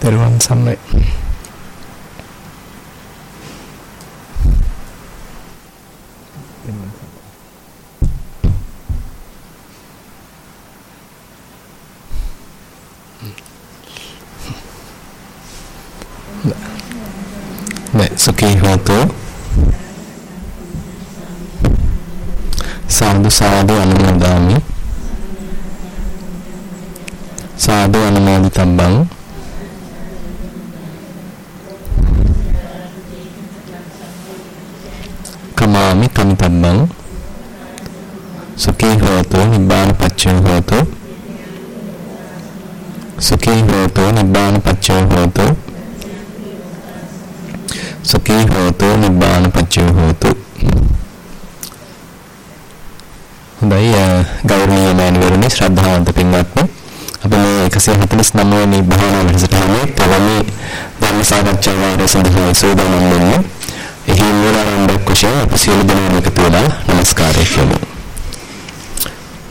දරුවන් සම්මයි. 네, සුඛී හෝතු සාදු සාදු අනුමෝදාමි සාදු අනුමෝදිතබ්බං කමාමි කමිතබ්බං සුඛී හෝතු නිබ්බාන පච්චය හෝතු සුඛී හෝතු නිබ්බාන පච්චය හෝතු සුඛී හෝතු නිබ්බාන පච්චය හෝතු හොඳයි ගෞරවනීය මෑණිවරණි ශ්‍රද්ධාවන්ත පින්වත්නි අපි මේ 149 වෙනි භාවනා වැඩසටහනේ පළවෙනි ධර්ම සාකච්ඡා වාරය සඳහා සූදානම් වෙන්නේ. එහි මූලාරම්භයක් වශයෙන් අපි සියලු දෙනා එකතු වෙලා নমස්කාරය කියමු.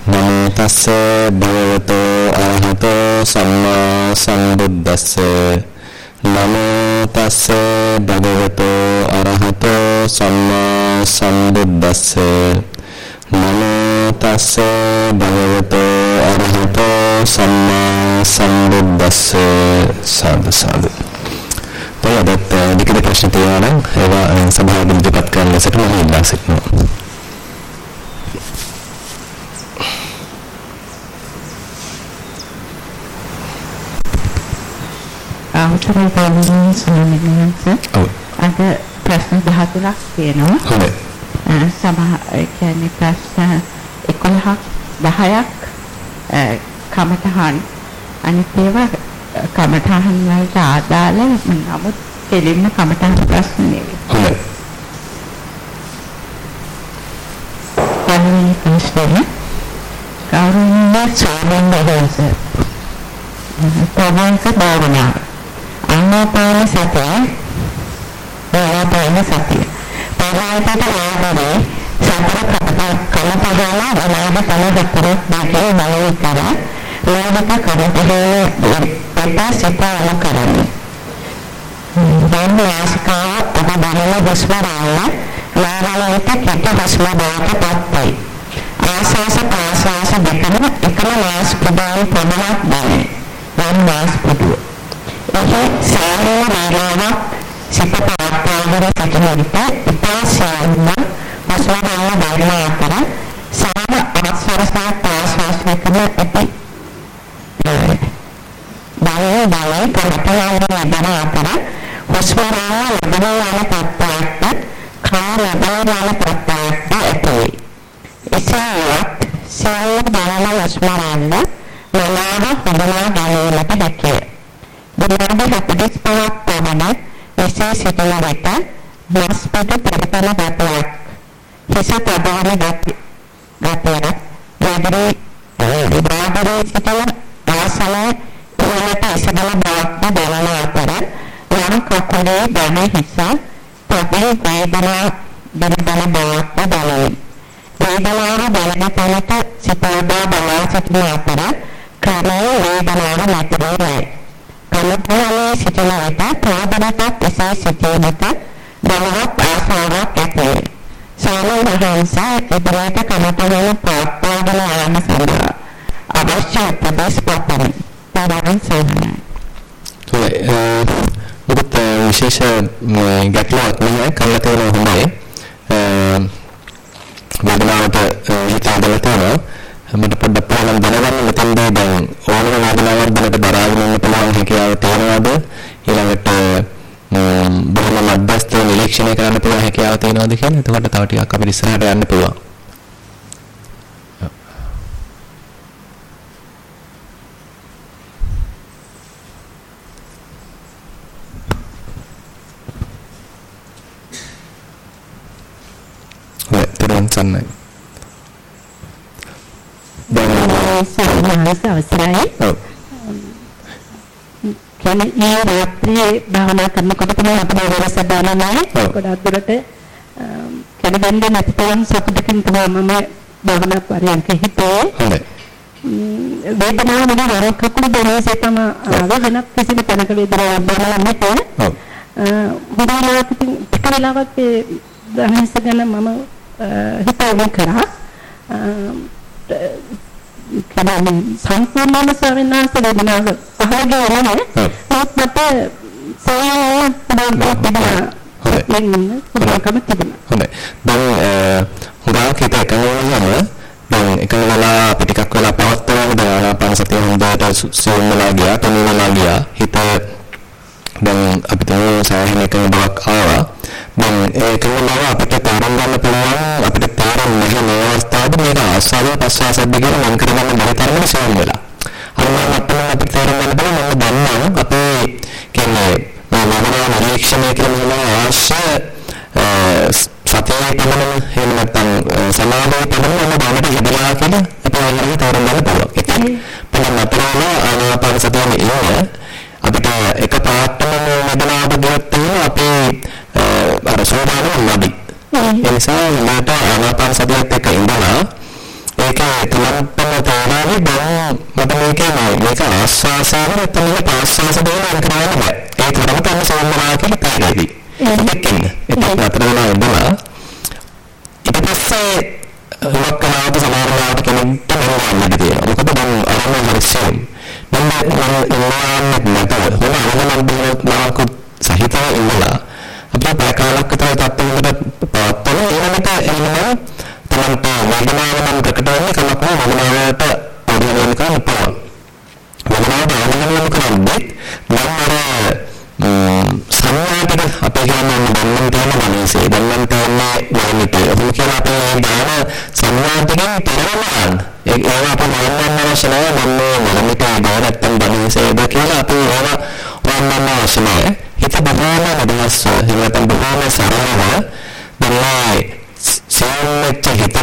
නමෝ තස්ස භගවතෝ අරහතෝ සම්මා සම්බුද්දස්ස නමෝ තස්ස භගවතෝ අරහතෝ සම්මා සම්බුද්දස්ස නමෝ තස්ස භගවතෝ අරහතෝ සම්මා සම්බුද්දස්ස සාදු සාදු. තවදත් විකද ප්‍රශ්න තියෙනවා නම් ඒවා සභාවෙන් ඉදිරිපත් කරන්න ලෙසට මම ඉල්ලා සිටිනවා. අවසරයි ගෞරවනීය ස්වාමීන් වහන්සේ. ඔව්. අද ප්‍රශ්න 13ක් තියෙනවා. හොඳයි. ඒ කියන්නේ ප්‍රශ්න 11ක් 10ක් කමඨහන් අනිත් ඒවා කමඨහන් වලට ආදාළ නමුත් දෙලින්ම කමඨහන් ප්‍රශ්න නෙවෙයි. හොඳයි. පළවෙනි ප්‍රශ්නය ගෞරවනීය ස්වාමීන් වහන්සේ. ප්‍රවංශ භාවනාව ආනාපාන සතිය ආනාපාන සතිය පරායතට ආවරේ සතර කලපදාල අනාද කලදතර දෙකේ නලේ කර ලෝභක කරතේ පතා සිත අලකරන්නේ දැන් වාසිකාව ඔබ බලන දස්වරාල ලාරලයට කෙට හස්ම බවට පත්වයි ආශාස ප්‍රාශාස දෙකම එකම වාස් ප්‍රදාන ප්‍රමාණයක් දැනේ දැන් වාස් පුදුව එහි සාමාන්‍ය වේලාවක් සිත පවත්වාගෙන සිටින විට ඉතාසාරම වස්වරාල බලන අතර සාම ආස්වාස්වා ප්‍රාශ්වාස කරන ඇති බලය බලය කරපයාගෙන ලබන අතර වස්වරාල ලබන යන තත්ත්වයක් කා ලබන යන තත්ත්වයක් ඇති එසේවත් සෑම බලන වස්වරාල මනාව හඳුනා ගැනීමට හැකිය විනාඩි 45ක් පමණ එසේ සිටින විට මස්පට ප්‍රබල ගතියක් හිස තබාන ගතිය ගතියක් යදිරි විභාගයේ සිටින ආසන ඉවලට ඉසබල බවක් දැනෙන අතර වම් කකුලේ දැන හිස පොඩි වේදනා දැනෙන බවක් දැනේ වේදනාව දැනෙන තැනට සිතාදා බලා සිටින අතර කරේ වේදනාව නැතිවෙයි කලපුරේ සිටින විට ප්‍රාදනකත් එසේ සිටීමට බලවත් ආසාවක් ඇති වේ. සාමීන් වහන්සේ ඉදිරියට කමතගෙන පවත්වාගෙන යාම සඳහා අවශ්‍ය උපදෙස් පතමි. තරම් සෝහනයි. ඔබත් විශේෂ ගැටලුවක් නැහැ කල්ලා තියෙනවා හොඳයි. වේදනාවට හිත හදලා තියෙනවා. මට පොඩ්ඩක් පහලම දැනගන්න මෙතනදී දැන් ඕනම වේදනාවක් දැනට දරාගෙන ඉන්න පුළුවන් හැකියාව තියෙනවද ඊළඟට බොහොම මධ්‍යස්ථ නිරීක්ෂණය කරන්න පුළුවන් හැකියාව තියෙනවද කියලා එතකොට තව ටිකක් අපිට ඉස්සරහට යන්න පුළුවන් ඔව් කියන්නේ මේ රාත්‍රියේ භාවනා කරනකොට තමයි අපේ වරසදාන නැහැ. ඔව්. ගොඩක් දුරට කියන්නේ බඳ නැතිනම් සතුටකින් තමයි මම භාවනා පරියන්ක හිතේ. වේදනාව නෙවෙයි වර කකුල දෙනසේ තම ආව වෙනත් කිසිම තැනක වේදනාවක් දැනෙන්නේ නැහැ. ඔව්. හොඳලාට ටික වෙලාවක් ඒ දහනස ගැන මම හිතාගෙන කරා. කනම සම්පූර්ණම ස්වාමීන් වහන්සේ වේදනාව පහළගේ නෑ. නමුත් මට සෝයන පදවන්න තිබුණා. හොඳයි. පුළුවන්කම තිබුණා. හොඳයි. දැන් හුඟක් හිත එකඟ වුණාම දැන් එකඟ වෙලා අපි ටිකක් වෙලා පවත්වනවා දැන් ආනාපාන සතිය හොඳට සෝම් වෙලා ගියා, තනි වෙලා ගියා. හිත දැන් අපිට සාහිණ එකඟ බවක් ආවා. දැන් ඒක වල අපිට තේරුම් ගන්න පුළුවන් අපිට තේරුම් නැහැ මේ අවස්ථාවේ මේක ආස්වාද ප්‍රසවාසයක්ද කියලා මම කරගන්න බැරි තරමට සෝම් වෙලා. අන්න අපිට තේරුම් ගන්න පුළුවන් මම දන්නවා අපේ කියන්නේ මම නිරීක්ෂණය කරන අවශ්‍ය සතියේ පමණ එහෙම නැත්නම් සමාධියේ පමණ මම දැනට හිතලා කියලා අපේ අයියගේ තේරුම් ගන්න පුළුවන්. කියන්නේ පොඩ්ඩක් නතරම ආනාපාන සතියේ ඉන්නේ අපිට එක පාටම වේදනාවට ගියොත් අපේ අර සෝදානම් නැති. ඒ නිසා මට ආනාපාන සතියත් එක්ක ඉඳලා ඒක තුලන්තම තේරෙන්නේ දැන් මට මේක මේක ආස්වාසය නැත්නම් මේක ප්‍රාස්වාස දෙක වෙන කරන්න බෑ. ඒ තරම තමයි සෝමනා කියලා තේරෙන්නේ. ඒක ඉන්න. ඒක නතර වෙනවා ඉඳලා ඊට පස්සේ ලොක්කලාට සමහරවල්ලාට කෙනෙක්ට මොනවද තියෙනවා. මොකද දැන් අරමුණ හරිසියෙන්. මම ඉන්නවන්න නැතව මොන අරමුණක් බලනක සහිතව ඉන්නවා. අපේ ප්‍රකාරයක් විතර තත්ත්වයකට පවත්වන ඊළඟට එනවා තමන්ට වේදනාව නම් ප්‍රකට වෙන්නේ කලක් වේදනාවට අවධානය යොමු කරන්න පුළුවන්. වේදනාවට අවධානය යොමු කරන්නේ නම් සංඥාකට අපේ ගමන බන්නන් තියෙන මනසේ බන්නන් තියෙන වර්ණිතය. ඒක කියලා අපේ දාන සංඥාටකින් පෙරවන්න. ඒ ඒවා අපේ මනන්න අවශ්‍ය නැහැ. මම වර්ණිතය බාරත්තම් බනසේද කියලා අපේ ඒවා වර්ණන්න අවශ්‍ය නැහැ. හිත බහාම අදහස් එහෙම නැත්නම් බහාම සරලව දැන් සෑමච්ච හිතට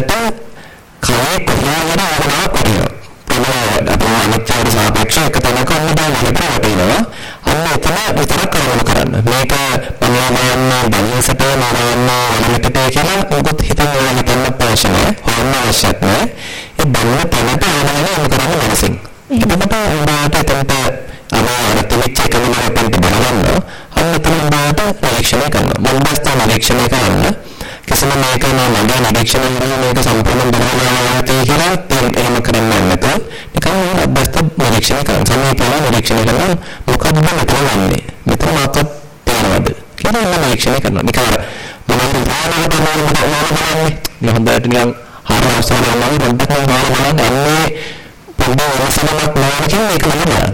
කය කොහොමද ආවනා කරනවා. තමයි අපේ අනිත්‍යයට සාපේක්ෂව එක තැනක ඔන්න වටිනවා. අන්න එතන විතරක් කරන කරන්න. මේක මනෝමයන් බලියසට නරයන්න වලකට කියලා උගත් හිතන වල හිතන්න අවශ්‍ය නැහැ. හොන්න අවශ්‍යත් නැහැ. ඒ බන්න තැනට ආවනා කරන්න මනසින්. එතකොට උඹට එතනට අමාරු තෙච්ච කමකට බලන්න. අන්න එතන උඹට පරීක්ෂණය කරනවා. මන්දස්ත පරීක්ෂණය කරන්න. කිසිම මේක මගේ නිරීක්ෂණය කරන මේක සම්පූර්ණ බලනවා කියලා එහෙම කරන්නේ නැත. නිකන් අභ්‍යස්ත නිරීක්ෂණය කරන සමීපව නිරීක්ෂණය කරන මොකක්ද මෙතන වන්නේ? මෙතන මොකක්ද තේරෙනවද? කියලා නිරීක්ෂණය කරනවා. නිකන් මම හිතනවා බලන්නේ හොඳට නිකන් හරිය අවසානවම පොඩ්ඩක් බලන්න අන්නේ පොඩ්ඩක් අවසානයක් නෝනකින් ඒක බලන්න.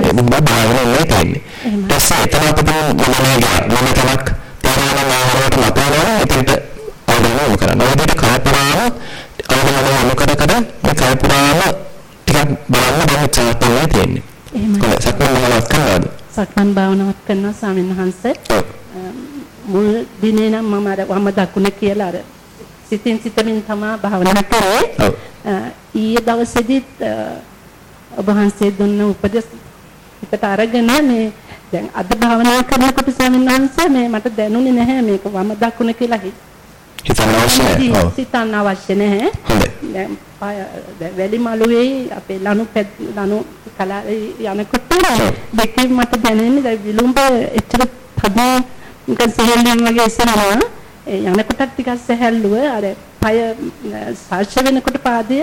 එහෙම බබ භාවනාවේ නෙවෙයි තියෙන්නේ. ඊට පස්සේ එතන අපිට මොනවද මොන තරක් තේරෙන ආහාරයට ලබනවා එතනට අවධානය කරන්න. ඔයකට කල්පනාව අවධානය යොමු කර කල්පනාව ටිකක් බලන්න බෑ චාතනය තියෙන්නේ. එහෙමයි. සක්මන් භාවනාවක් කරනවාද? සක්මන් භාවනාවක් කරනවා ස්වාමීන් වහන්සේ. මුල් දිනේ නම් මම අර වම දකුණ කියලා අර සිතින් සිතමින් තමයි භාවනා කරේ. ඔව්. ඊයේ දවසේදීත් ඔබ වහන්සේ දුන්න උපදෙස් එකට අරගෙන මේ දැන් අද භාවනා කරනකොට ස්වාමීන් වහන්සේ මේ මට දැනුනේ නැහැ මේක වම දකුණ කියලා හිතන්න අවශ්‍ය නැහැ. හිතන්න අවශ්‍ය නැහැ. දැන් වැලි මළුවේ අපේ ලනු ලනු කලාවේ යනකොට දෙකේ මට දැනෙන්නේ දැන් විලුඹ එච්චර තද නිකන් සෙහෙල්ලෙන් වගේ ඉස්සරහා යනකොටත් ටිකක් සැහැල්ලුව අර පය ස්පර්ශ වෙනකොට පාදය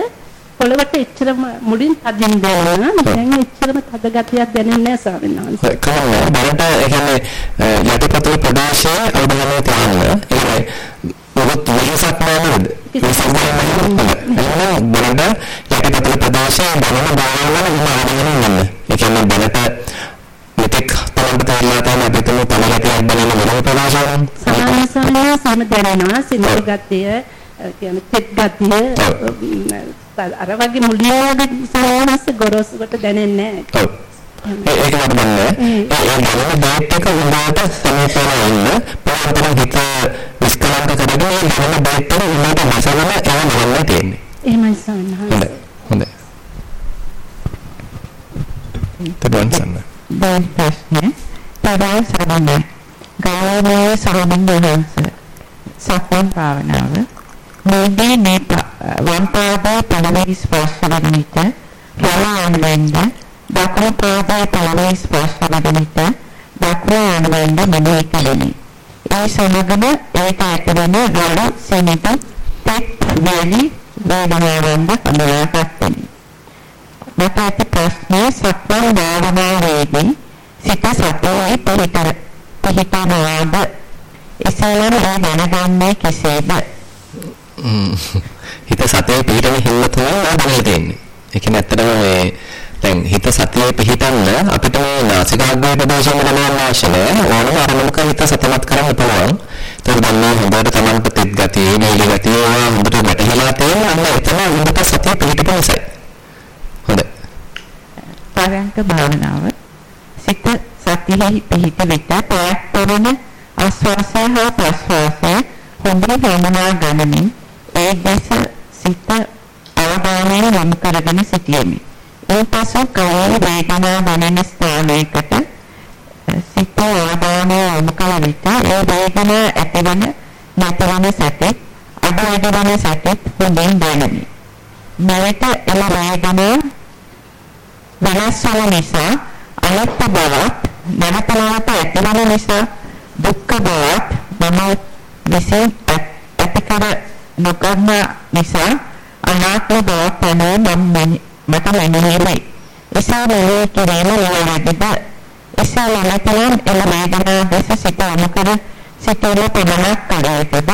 පොළවට එච්චරම මුලින් තදින් දැනෙනවා දැන් එච්චරම තද ගතියක් දැනෙන්නේ නැහැ ස්වාමීන් වහන්සේ. කමන්නේ බලන්න ඒ කියන්නේ යටිපතුල් ප්‍රදේශයේ අවධානය තියන්න. ඒ මොකද වෙනසක් නෑනේද? වෙනසක් නෑ බලන්න යටිපතුල් ප්‍රදේශයේ බලන බාහිරවල ඉන්න අවධානය යන්න. ඒ කියන්නේ බලට මෙතෙක් බලන්න තේරලා තියෙන අපිටම පළගතියක් බලන මොන ප්‍රදේශවල සාමාන්‍ය සාමාන්‍ය සම දැනෙනවා සිනිඳු ගතිය කියන්නේ තෙත් ගතිය අර වගේ මුලින්ම සාහනස ගොරෝසුකට දැනෙන්නේ නැහැ. ඒක මට දන්නේ. ඒ ඒ බේත් එක උඹට සමීපව ඉන්න පොරතන හිත විස්තරන්ත කරගෙන ඒ බේත් එක උඹට මසලම ඒක බලන්න තියෙන්නේ. එහෙමයි සාහනස. හොඳයි. හොඳයි. තදන් සන්න. දැන් ප්‍රශ්නේ තරව සරණ ගායනයේ සරණ වහන්සේ සක්මන් භාවනාව මේදී මේ වම් පාදයේ පළවෙනි ස්පර්ශ වන විට ප්‍රමාණයෙන්ද දකුණු පාදයේ පළවෙනි ස්පර්ශ වන විට දකුණු අනුවෙන්ද මෙනෙහි කළෙමි. ඒ සමගම ඒට ඇතිවන රළු සෙනෙත තෙත් වැලි වේදනාවෙන්ද හඳුනාගත්තෙමි. මට ඇති ප්‍රශ්නය සක්මන් භාවනාවේදී සිත සතේ පිහිටර පිහිටනවාද එසේනම් ඒ දැනගන්නේ කෙසේද? හිත සතේ පිහිටන හිල්ල තමයි ආදරේ තියෙන්නේ. ඒ කියන්නේ ඇත්තටම මේ දැන් හිත සතියේ පිහිටන්න අපිට මේ නාසිකාග්‍රේ ප්‍රදේශයෙන් ගමන් අවශ්‍ය නැහැ. ඕනම අරමුණක හිත සතමත් කරන්න පුළුවන්. ඒක දැන් මේ හොඳට තමන්ට තෙත් ගතිය, නීලි ගතිය හොඳට වැටහිලා තියෙන අන්න එතන හොඳට සතිය පිහිටපු නිසායි. හොඳයි. පරයන්ක භාවනාව සිත සතියෙහි පිහිට විට ප්‍රයත්නවන ආස්වාසය හා ප්‍රස්වාසය හොඳින් හඳුනා ගනිමින් ඒ දැස සිත අවධානය යොමු කරගෙන සිටියෙමි. ඉන්පසු කයේ වේදනා දැනෙන ස්ථානයකට සිත අවධානය යොමු කළ විට ඒ වේදනා ඇතිවන නැතිවන සැපෙත් අඩු අඩු වන සැපෙත් හොඳින් දැනෙමි. නැවත එම වේදනා වෙනස් වන නිසා අනිත්‍ය බවත් නැවත නැවත ඇතිවන නිසා දුක්ඛ බවත් මම විසින් ඇති කර නොකරන නිසා අනාත්ම බවක් තමයි මම මට මෙනෙහිමයි. එසා මෙනෙහි කිරීම නිවැරදිද? එසා නැතනම් එම වේදනා දෙස සිත අනුකර සිතේ පමණක් කරේතද?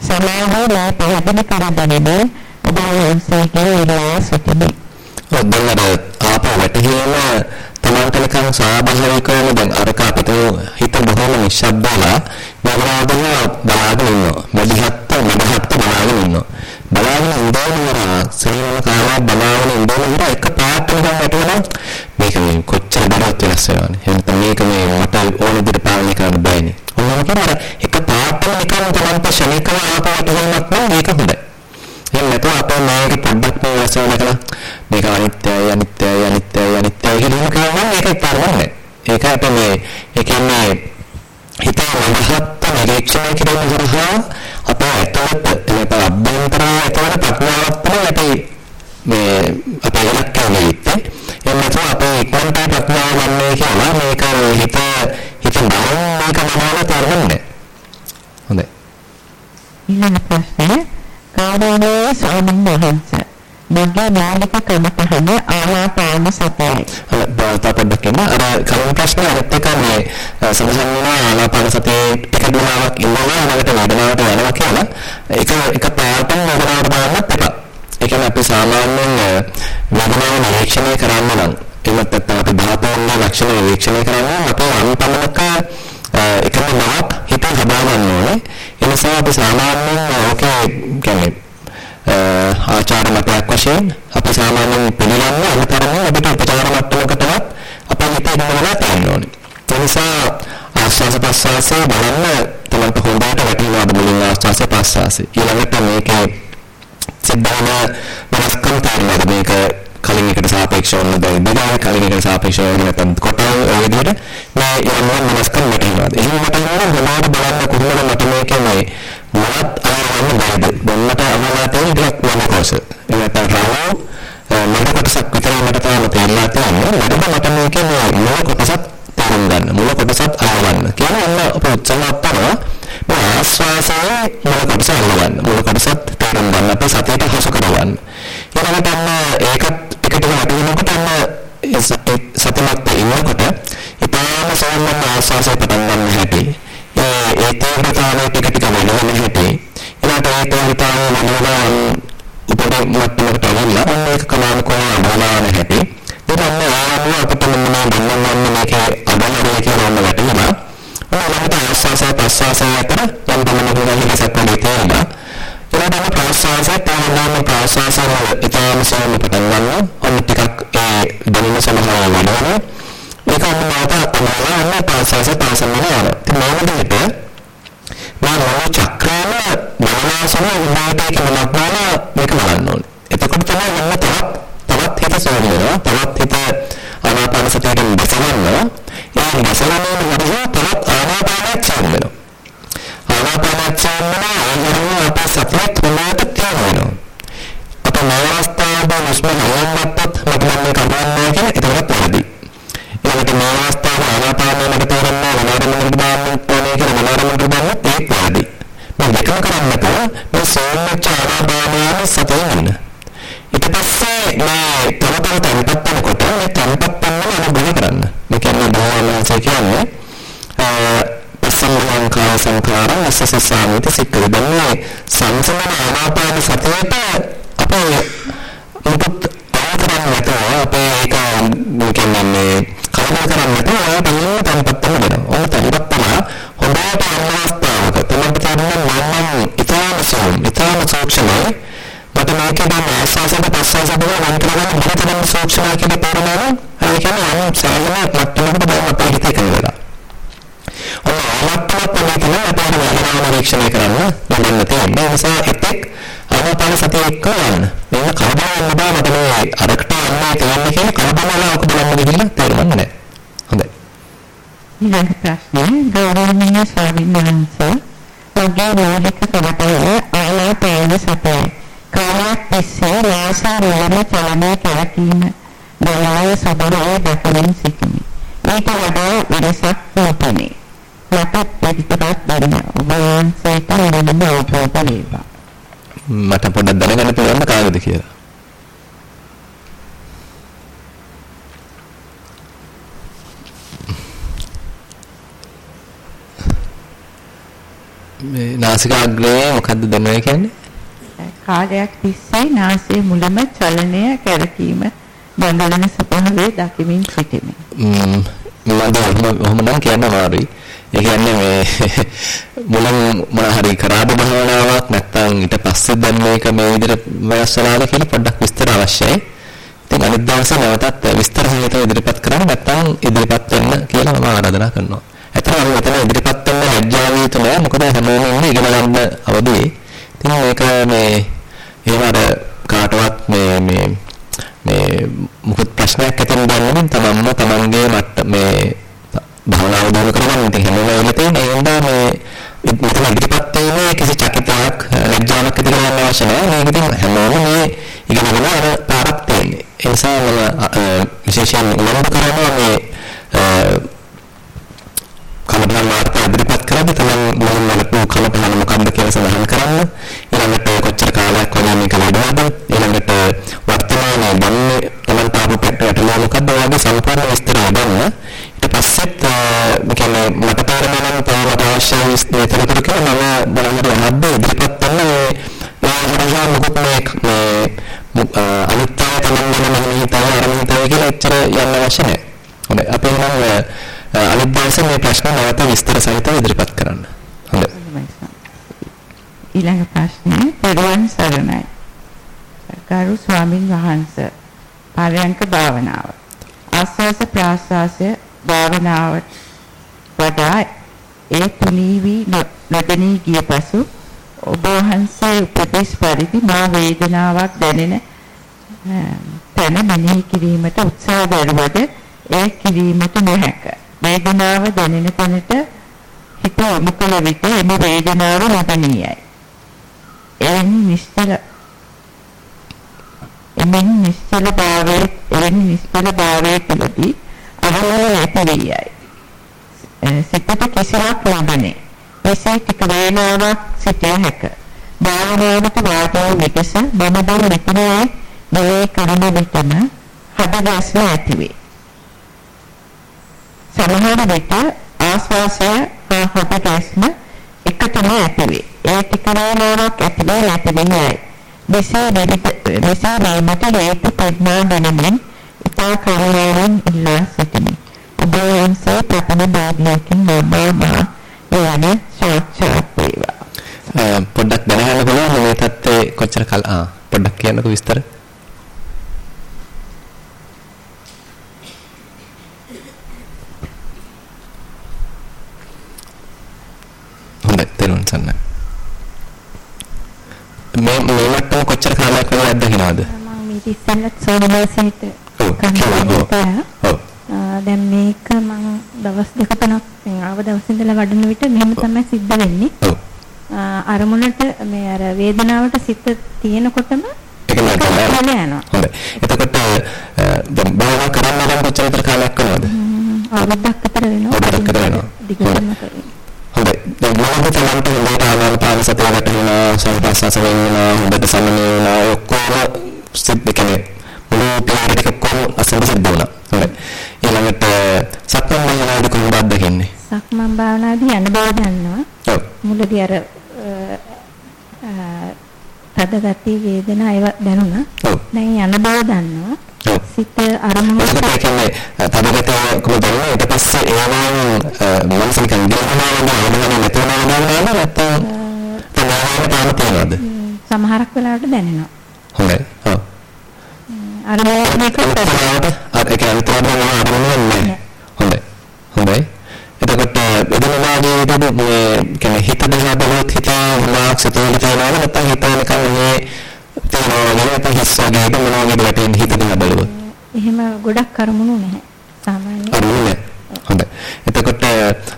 සමාධිය මේ පැහැදිලි කර දෙන්නේ ඔබ වහන්සේගේ ඉල්ලා සිටිමි. ඔබලට ආපහු වැටහිම තමන්ට නිකන් ස්වාභාවිකවම දැන් අරක අපිට හිත බොහොම නිශ්ශබ්දවලා බලාගෙන බලාගෙන ඉන්නවා. මදිහත් මදිහත් බලාගෙන ඉන්නවා. බලාගෙන ඉඳලා සේවන කාලය බලාගෙන ඉඳලා එක පාට නිකන් වැටෙනවා. මේක මේ කොච්චර බරවත් වෙනස් වෙනවනේ. එහෙනම් මේක මේ මට ඕන විදිහට පාලනය කරන්න බෑනේ. ඔන්නම කරා එක පාට නිකන් තමන්ට ශනිකව ආපහු වැටෙන්නත් නම් මේක හොඳයි. එහෙනම් නැතුව අපේ මාගේ පොඩ්ඩක් මේ වශයෙන් කරලා මේක අනිත්‍යයි අනිත්‍යයි අනිත්‍යයි අනිත්‍යයි කියන එක කරනවා ඒක තරමන්නේ. ඒක අපේ මේ ඒ කියන්නේ හිතේ මනසත් නිරීක්ෂණය කිරීම සඳහා අපේ ඇතුළත එනත අභ්‍යන්තරය ඇතුළත ප්‍රඥාවක් තමයි අපි මේ අපේ ඉලක්කය වෙන්නේ. එන්නත අපේ ඉක්මනට ප්‍රඥාව ගන්නේ කියලා මේක හිත හිත බලන මේක මොනවද තරමන්නේ. හොඳයි. ඊළඟ ප්‍රශ්නය ගෞරවනීය ස්වාමීන් වහන්සේ මගේ නාලික කමතහන ආනාපාන සතියයි. පොඩ්ඩක් එන්න අර කලින් ප්‍රශ්නේ අරත් එක මේ සමසන්න ආනාපාන සතියේ එක දිනාවක් ඉන්නවා ඊළඟට වේදනාවට යනවා කියලා ඒක එක පාටම වේදනාවට දාන්නත් එපා. ඒ කියන්නේ අපි සාමාන්‍යයෙන් වේදනාව නිරීක්ෂණය කරන්න නම් එමත් නැත්නම් අපි බාහිර ලක්ෂණ නිරීක්ෂණය කරන්න අපේ අන්තමක එකම නමක් හිත හදා ගන්න ඕනේ. ඒ නිසා අපි සාමාන්‍යයෙන් ඕකේ කියන්නේ ආචාර මතයක් වශයෙන් අපි සාමාන්‍යයෙන් පිළිගන්නේ අනිතරම අපිට උපචාර මට්ටමකටවත් අපේ හිතේ ගමනලා තියෙන්න ඕනේ. ඒ නිසා ආස්වාස ප්‍රස්වාසයේ බලන්න තමයි හොඳට වැටෙනවාද මුලින් ආස්වාස ප්‍රස්වාසය. ඊළඟට මේකේ සිද්ධාන වෙනස්කම් තියෙනවාද මේක කලින් එකට සාපේක්ෂව වුණ දැන් දෙනවා කලින් එකට සාපේක්ෂව වුණ නැත්නම් කොටන ඔය විදිහට මේ යම් වෙනස්කම් වැටෙනවාද. එහෙම වැටෙනවා හොඳට බලන්න කොහොමද මට මේකේ මේ මොනවත් ආවම බෑද. බොන්නට අමලා තියෙන ටිකක් මොනකොස. එනත රාව මට කොටසක් විතර මට තාම තේරලා තියෙනවා. මට මට මේකේ මේ නාසිකාග්‍රේ මොකද්ද දැනගන්න කියන්නේ? කාලයක් තිස්සේ නාසයේ මුලම චලනය කැරකීම බඳලන ස්වභාවය දකිමින් සිටිමි. ම්ම් මම නම් කියන්න අමාරුයි. ඒ කියන්නේ මේ මුලින් මොන හරි කරාද භාවනාවක් නැත්නම් ඊට පස්සේ දැන් මේක මේ විදිහට වෙනස් වෙලාද කියලා පොඩ්ඩක් විස්තර අවශ්‍යයි. ඉතින් අනිත් දවසේ නැවතත් විස්තර සහිතව ඉදිරිපත් කරන්න නැත්නම් ඉදිරිපත් වෙන්න කියලා මම ආරාධනා කරනවා. ඇත්තටම මෙතන ඉදිරිපත් ලැජ්ජාව යුතු නෑ. මොකද හැමෝම ඉන්නේ ඉගෙන ගන්න අවදී. ඉතින් මේක මේ එහෙම අර කාටවත් මේ මේ මේ මොකද ප්‍රශ්නයක් ඇතිවෙන දැනගෙන තමන්ම තමන්ගේ මට්ට මේ භාවනාව දිනු කරගන්න ඉතින් හැමෝම වෙලා තියෙන ඒ වුණා මේ මෙතන ඉදිරිපත් වෙන්නේ කිසි චකිතයක් ලැජ්ජාවක් ඇති කරගන්න අවශ්‍ය නැහැ. මේක ඉතින් හැමෝම මේ ඉගෙන ගන්න අර පාරක් තියෙන්නේ. ඒ නිසා මම විශේෂයෙන් උනන්දු කරනවා මේ කලබල මාර්ග ඉදිරිපත් කරද්දී තමයි මොන මොන කලබල මොකක්ද කියලා සඳහන් කරන්න. ඊළඟට කොච්චර කාලයක් වගේ මේක වැඩවද? ඊළඟට වර්තමානයේ දැන් තමන් තාපු පැත්තට මොකක්ද වගේ සම්පූර්ණ විස්තර ගන්න. ඊට පස්සෙත් කියන්නේ මට තේරෙනවා නම් තවමත් අවශ්‍ය විස්තර කියලා මම බලන්න හම්බ ඉදිරිපත් කරන මේ මොකද මේ අනිත් අය තමයි මම හිතාගෙන අරන් හිතාගෙන කියලා එච්චර යන්න අවශ්‍ය නැහැ. හොඳයි. අපි නම් අනිත් දවසේ මේ ප්‍රශ්න නැවත විස්තර සහිතව ඉදිරිපත් කරන්න. හොඳයි. ඊළඟ ප්‍රශ්නේ පෙරවන් සරණයි. ගරු ස්වාමින් වහන්සේ පරයන්ක භාවනාව. ආස්වාස ප්‍රාස්වාසය භාවනාවට වඩා ඒ තුනී වී නොදැනී ගිය පසු ඔබ වහන්සේ උපදේශ පරිදි මා වේදනාවක් දැනෙන තැන මෙනෙහි කිරීමට උත්සාහ දරුවද ඒ කිරීමට නොහැක. වේදනාව දැනෙන තැනට හිත යොමු කළ විට එම වේදනාව නොදැනියයි. එවැනි නිශ්චල එමෙන් නිශ්චල භාවයේ එවැනි නිශ්චල භාවයේ තුලදී අවලෝල නැතිවියයි. සිතට කිසිවක් ලැබෙන්නේ. එසේ ටික වේලාවක් සිටිය හැක. භාවනාවට වාදෝ විකස මම දැන් මෙතනයි මේ කරන විටම හදගස්ම ඇතිවේ. සමහර විට ආස්වාසය හා හදගස්ම එකටම ඇතිවේ. ඒ ටික වේලාවක් ඇතිවේ නැතිවෙන්නේ. මෙසේ මෙසේ වීමට හේතු ප්‍රඥා ගණමින් ඉතා කරුණාවෙන් ඉල්ලා සිටිමි. ඔබ වහන්සේ ප්‍රථම භාග්‍යයෙන් මම එවන සාක්ෂාත් වේවා. පොඩ්ඩක් දැනගන්න පුළුවන් මේ தත්ත්වයේ කොච්චර කල් ආ පොඩ්ඩක් කියන්නකෝ විස්තර. හොඳයි තේරුම් ගන්න. මේ මේ මට්ටම කොච්චර කාලයක් වෙනවද අත්දකින්නවද? මේ ඔව් ඔව් දැන් මේක මම දවස් දෙක තුනක් ආව දවස් ඉඳලා වඩන විට මෙහෙම තමයි සිද්ධ වෙන්නේ. ඔව්. අරමුණට මේ අර වේදනාවට සිත තියෙනකොටම ඒක නෑ යනවා. හොඳයි. එතකොට දැන් භාවනා කරන්න නම් කොච්චර කාලයක් වෙනවද? අවුරුද්දක් විතර වෙනවා. අවුරුද්දක් විතර වෙනවා. දිගටම කරේ. හොඳයි. දැන් මොනවද තමන්ට හොඳට ආනාපාන සතිය වැටෙනවා, සංපස්සස වෙනවා, හොඳට සමනය වෙනවා, ඔක්කොම සිද්ධ කෙනේ. මුළු පිළිවෙල ටික ඔක්කොම අසන්න සිද්ධ වුණා. හොඳයි. ඊළඟට සක්මන් භාවනාවේදී කොහොමද අත්දකින්නේ? සක්මන් භාවනාදී යන බව දන්නවා. ඔව්. මුලදී අර තද ගතිය වේදනා ඒව දැනුණා. ඔව්. දැන් යන බව දන්නවා. ඔව්. සිත අරමුණු ඒකට ඒ කියන්නේ තදගතිය කොහොමද දැනෙන්නේ? ඊට පස්සේ ඒවායින් මනසින් කන්දිනවා නේද? නැතුණා නේද? නැත්නම් තමයි තාම තියනවාද? සමහරක් වෙලාවට දැනෙනවා. හොඳයි. ඔව්. අරමුණ එක ප්‍රමාණයට අර ඒ කියන්නේ විතරම අරමුණ නැහැ. හොඳයි. හොඳයි. එතකොට එදිනමාදීදී මේ කියන්නේ හිත දිහා බලුවොත් හිත මොනවාක් සිතුවිලි තියනවද නැත්නම් හිත නිකන් මේ තියනවා නැත්නම් හිස් වගේ මොනවද වැටෙන්නේ හිත දිහා බලුවොත්. එහෙම ගොඩක් අරමුණු නැහැ. සාමාන්‍ය අරමුණ නැහැ. හොඳයි. එතකොට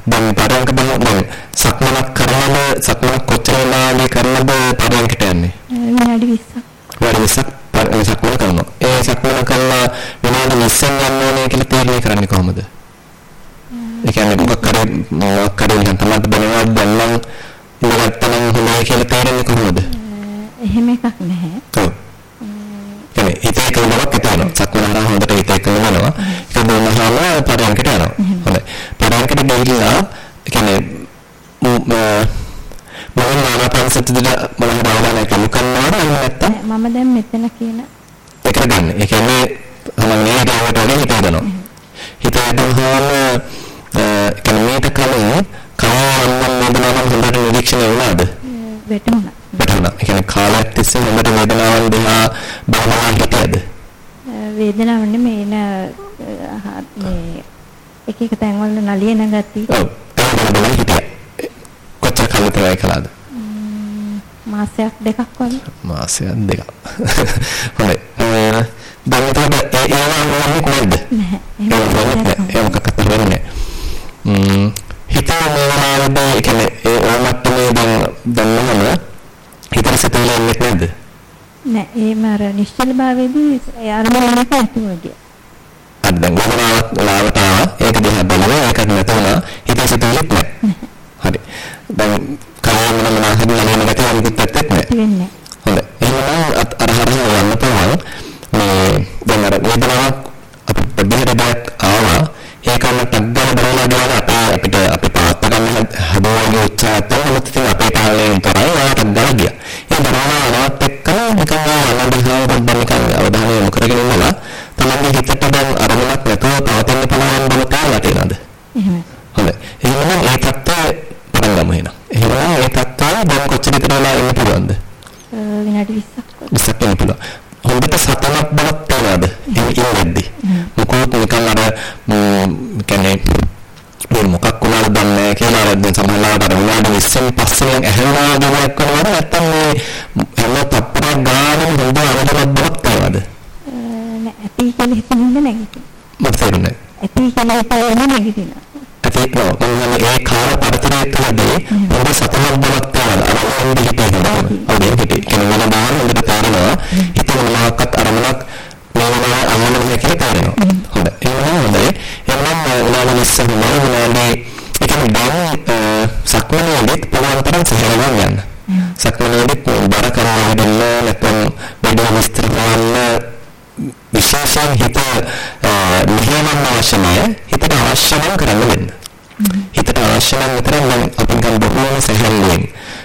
දැන් පරයන්ක බලන්න සක්මනක් කරනද සක්මනක් කොච්චර වෙලාවක කරනද පරයන්කට යන්නේ? විනාඩි 20ක්. වැඩි විසක් සක්මන කරනවා. ඒ සක්මන කළා විනාඩි 20ක් යන්න ඕනේ කියලා තීරණය කරන්නේ කොහොමද? ඒ කියන්නේ මොකක් හරි මොකක් හරි නිකන් තමයි දැනවත් දැන්නම් ඉඳගත්තනම් හොඳයි කියලා තීරණය කොහොමද? එහෙම එකක් නැහැ. ඔව්. කියන්නේ හිතේ කවදාවත් හිතනවා. සක්මන හරහා හොඳට හිතේ කවනවා. ඒක දුන්නාම පරයන්කට යනවා. හොඳයි. පරයන්කට ගිහිල්ලා කියන්නේ මොන ආනාපානසතියද මොන භාවනාවක් කරනවද නැත්නම් මම දැන් මෙතන කියන ඒක ගන්න. ඒ කියන්නේ තමයි ඒකට වඩා හිතනවා. හිතනවාම කර්මයට කලින් කායම් වේදනාවන් හොඳට නිරීක්ෂණය වුණාද? වැටුණා. වැටුණා. ඒ කියන්නේ කාලයක් තිස්සේ හොඳට වේදනාවන් දිහා බලනවා හිටියද? වේදනාව නෙමෙයි මේ එක එක තැන්වල නලියන ගතිය. ඔව්. ඒක හිටියා. කොච්චර කාලෙක try කළාද? මාසයක් දෙකක් වගේ. මාසයක් දෙකක්. හොඳයි. දැන් තමයි ඒ ඒවා මොනවද කොහෙද? නැහැ. ඒ මොකක්ද වෙන්නේ? ම්ම් හිතා මොනවාද ඒ කියන්නේ ඒ ඕමත්තමේ දැන් දැන්නම හිතට සිතලා ඉන්නේ නැද්ද? නෑ ඒ මාර නිශ්චල භාවයේදී ඒ අරමුණ එක නැතුව ගියා. අද දැන් ගමනාවක් ලාවට ආවා ඒක දිහා බලනවා ඒකත් නැතුණා හිත සිතෙන්නේ නැහැ. හරි. දැන් කායම මොනවා හරි නමන ගැටේ අනිකුත් පැත්තක් නැහැ. වෙන්නේ. හොඳයි. එහෙනම් අර හරියට යන්න පුළුවන්. මේ දැන් අර වේදනාවක් අපිට බෙහෙරයක් ආවා ඒකම තග්ගල බලලා ගියාම අපේ අපිට අපි පාත්ත ගන්න හදවගේ උත්සාහයක් තමයි ඉතින් අපේ කාලයෙන් තරයි වාටක් ගලා ගියා. ඒ බලනවාත් එක්ක නිකන් අනබිහාව පොඩ්ඩක් නිකන් අවධානය යොමු කරගෙන ඉන්නවා. තමන්ගේ හිතට දැන් අරමුණක් නැතුව පවතින්න පුළුවන් තේරලා තියෙනවද? එහෙමයි. හොඳයි. එහෙනම් ඒ තත්ත්වය පටන් ගමු එහෙනම්. එහෙනම් ඒ තත්ත්වය දැන් කොච්චර විතර වෙලා ඉන්න පුළුවන්ද? විනාඩි 20ක් වගේ. 20ක් ඉන්න පුළුවන්. හොඳට සතනක් බවක් තේරෙනවද? ඉන්නේද්දි. මොකද නිකන් අර කියන්නේ මේ මොකක් වුණාද දන්නේ නැහැ කියලා අර දැන් සමහරවිට අර විනාඩි 20න් පස්සේ ඇහෙනවා ගමනක් කරනවද නැත්නම් මේ හැම තප්පරක් ගානම හොඳ අරමුණක් බවක් තේරෙනවද? ඇපි කියලා හිතන්නේ නැගිටින. මට තේරුණේ. ඇපි කියලා හිතන්නේ නැගිටිනවා. ඒක නෝ මම ඒ කාල පරතරය තුළදී ඔබ සතනක් බවක් හොඳ හිතේ හිතනවා. ඔව් ඒක හිතේ. මොන බාහිර හොඳට තේරෙනවා. හිත මොනවාක්වත් අරමුණක් මේවා අරමුණක් කියලා තේරෙනවා. හොඳයි. එහෙනම් හොඳයි. එහෙනම් උනාන ඉස්සෙල්ලා උනානේ ඒ කියන්නේ සක්මනේදීත් පුළුවන් තරම් සහලව යන්න. සක්මනේදීත් බර කරනවා දෙන්න නැත්නම් වැඩි විස්තර කරන්න විශේෂයෙන් හිත මෙහෙමම අවශ්‍ය නැහැ. හිතට අවශ්‍ය නම් කරන්න වෙන්න. හිතට අවශ්‍ය නම් විතරක් නම් අපි ගන්න බොහෝම සහැල්ලුවෙන්.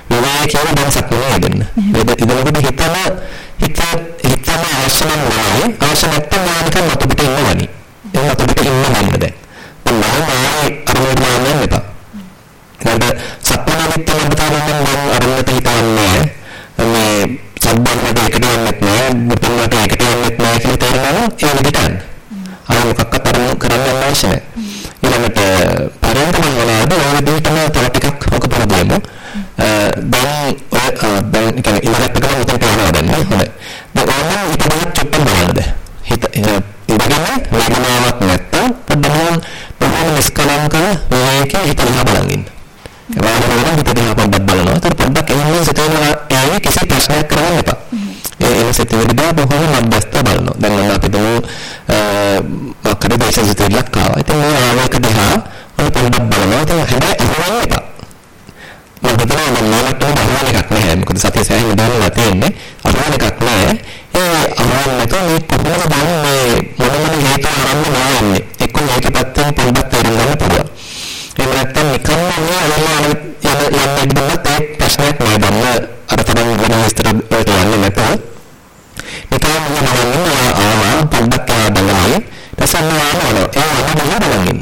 මොනවා කියන දැන් සක්මනේ දෙන්න. මේක ඉදලකට හිතන හිත හිතන අවශ්‍ය නම් නැහැ. අවශ්‍ය නැත්නම් නානිකන් අපිට ඉන්නවනි. ඒක අපිට ඉන්නවන්න දැන්. දැන් මම අරමුණ මාන්න එපා. නැත්නම් සක්මනේ තමයි මම අරමුණට හිතන්නේ මේ සම්බන්ධයට එකට යන්නෙත් නෑ මුතුන්ට එකට යන්නෙත් නෑ කියලා තේරෙනවා ඒ විදිහට යන්න. අර මොකක්වත් අරමුණු කරන්න අවශ්‍ය නෑ. ඊළඟට පරයන්ක වලද ඔය විදිහටම තව ටිකක් ඔක බලමු. දැන් දැන් කියන්නේ ඉඳලා ගමන් උතට යනවා දැන් හොඳයි. දැන් ඕනම විදිහට චුට්ටක් බලන්නද? හිත ඉඳගෙන වේදනාවක් නැත්තම් පොඩ්ඩක් පොඩ්ඩක් නිස්කලංකව මේකේ හිත දිහා බලන් ඉන්න. වාදනවල හිත දිහා පොඩ්ඩක් බලනවා. ඒතර පොඩ්ඩක් එන්නේ සිතේනවා ඒ කිසි ප්‍රශ්නයක් කරන්න එපා. ඒ සිතුවිලි දිහා බොහොම මධ්‍යස්ථ බලනවා. දැන් අපි දුමු මොකද දේශ සිතුවිල්ලක් ආවා. ඉතින් මේ ආවේක දිහා ඔය පොඩ්ඩක් බලනවා. ඉතින් හැබැයි අහවන්න එපා. හිතනවා මම නෝලට අහවන්න එකක් නැහැ. මොකද සතිය සෑහෙන දානවා තියෙන්නේ. අහවන්න එකක් නැහැ. ඒ අහවන්න නැතුව මේ කොහොමද බලන්නේ මොන මොන හේතු ආරම්භ නොවෙන්නේ. එක්ක මේක පැත්තෙන් පොඩ්ඩක් තේරුම් ගන්න පුළුවන්. එහෙම නැත්නම් නිකම්ම මේ අලමාන යන යන්නේ බවත් ඒ ප්‍රශ්නයක් නෑ අර තරම් වෙන විස්තර වලට යන්නේ නැතුව නිකම්ම බලන්න ආවා පොඩ්ඩක් ආදලායි රසන්නාවන ඒ වගේ බලන්න.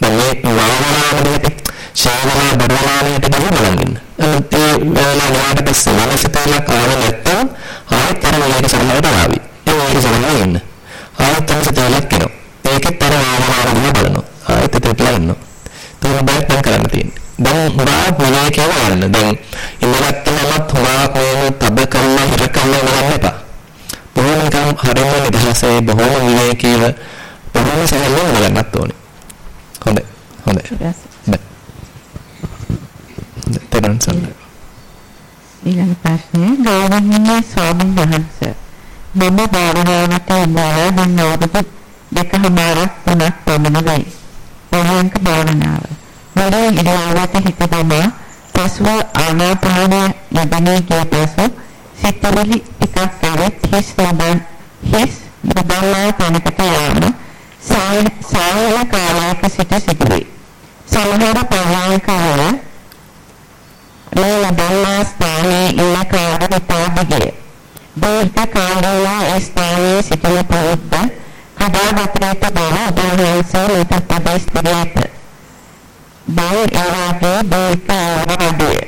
දැන් මේ වාහනාව දෙකට ශාවනා බරවාලයට ගිහින් බලන්න. ඒ වෙලාවට පස්සේ මානසිකලක් ආව නැත්නම් ආයෙත් අර මේක සමහරට ආවි. ඒ වගේ සමහරව ඉන්න. ආයෙත් තමයි සතලක් එනවා. ඒකෙත් අර වාහනාව බලනවා. ආයෙත් ඒකලා ඉන්නවා. තුන් බයක් දැන් කරන්න තියෙන්නේ. දැන් හොරා විවේකීව වන්න. දැන් ඉන්නවත් තමත් හොරා කොහෙම තබ කරලා හිර කරලා වන්න එපා. බොහොම නිකන් හරිම නිදහසේ බොහොම විවේකීව බොහොම සැලෙන්න බලන්නත් ඕනේ. හොඳයි. හොඳයි. තෙරුවන් සරණයි. ඊළඟ ප්‍රශ්නය ගෞරවනීය ස්වාමීන් වහන්සේ මම භාවනාවට ඉඳලා දැන් අවුරුදු දෙකමාරක් තුනක් පමණ වෙයි. පරයන්ක භාවනාව. වඩා ඉරියාවට හිත දමා පසුව ආනාපානය යෙදෙන කිය පසු සිතවිලි ටිකක් කරත් හිස් වදන් හිස් බදල්ලා තැනකට යාම සායන කාලයක සිට සිදුවේ. සමහර පරයන්කවල මේ ලබන්නා ස්ථානයේ ඉන්න කාල විපාදිගේ. දීර්ඝ කාලයලා ඒ ස්ථානයේ සිටින පොත්ද හදාගතට බව උදාහරණයක් ලෙස පදස්තරයට. බය ආවාගේ දීර්ඝ ආවාගේ.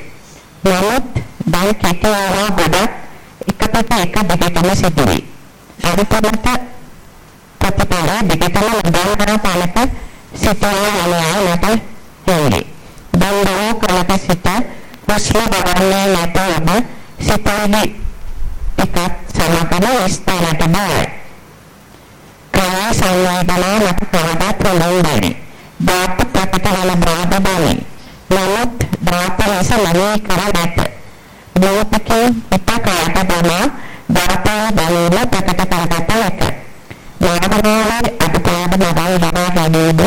නමුත් බය කැටවවා ගොඩක් එකපට එක දෙකටම සිදුවේ. අරපරට ප්‍රතිපල දෙකටම උදාහරණ පාලක සිතවා යනවා නැත හේරි. බංගව කලක සිට මුස්ලිම් බවන්නේ නැත ඔබ සිතන්නේ එකක් සමකම ස්ථානට බයි. කාය සංවේදනා මත කවදා ප්‍රලෝභයි. දාප ප්‍රකට වල බාධ බයි. නමුත් දාප රස ලනේ කර නැත. බෝපකේ පිටකාට බම දාපා බලන ප්‍රකට කරගත හැක. යාදනාවේ අදපාද බවයි ලබා ගැනීම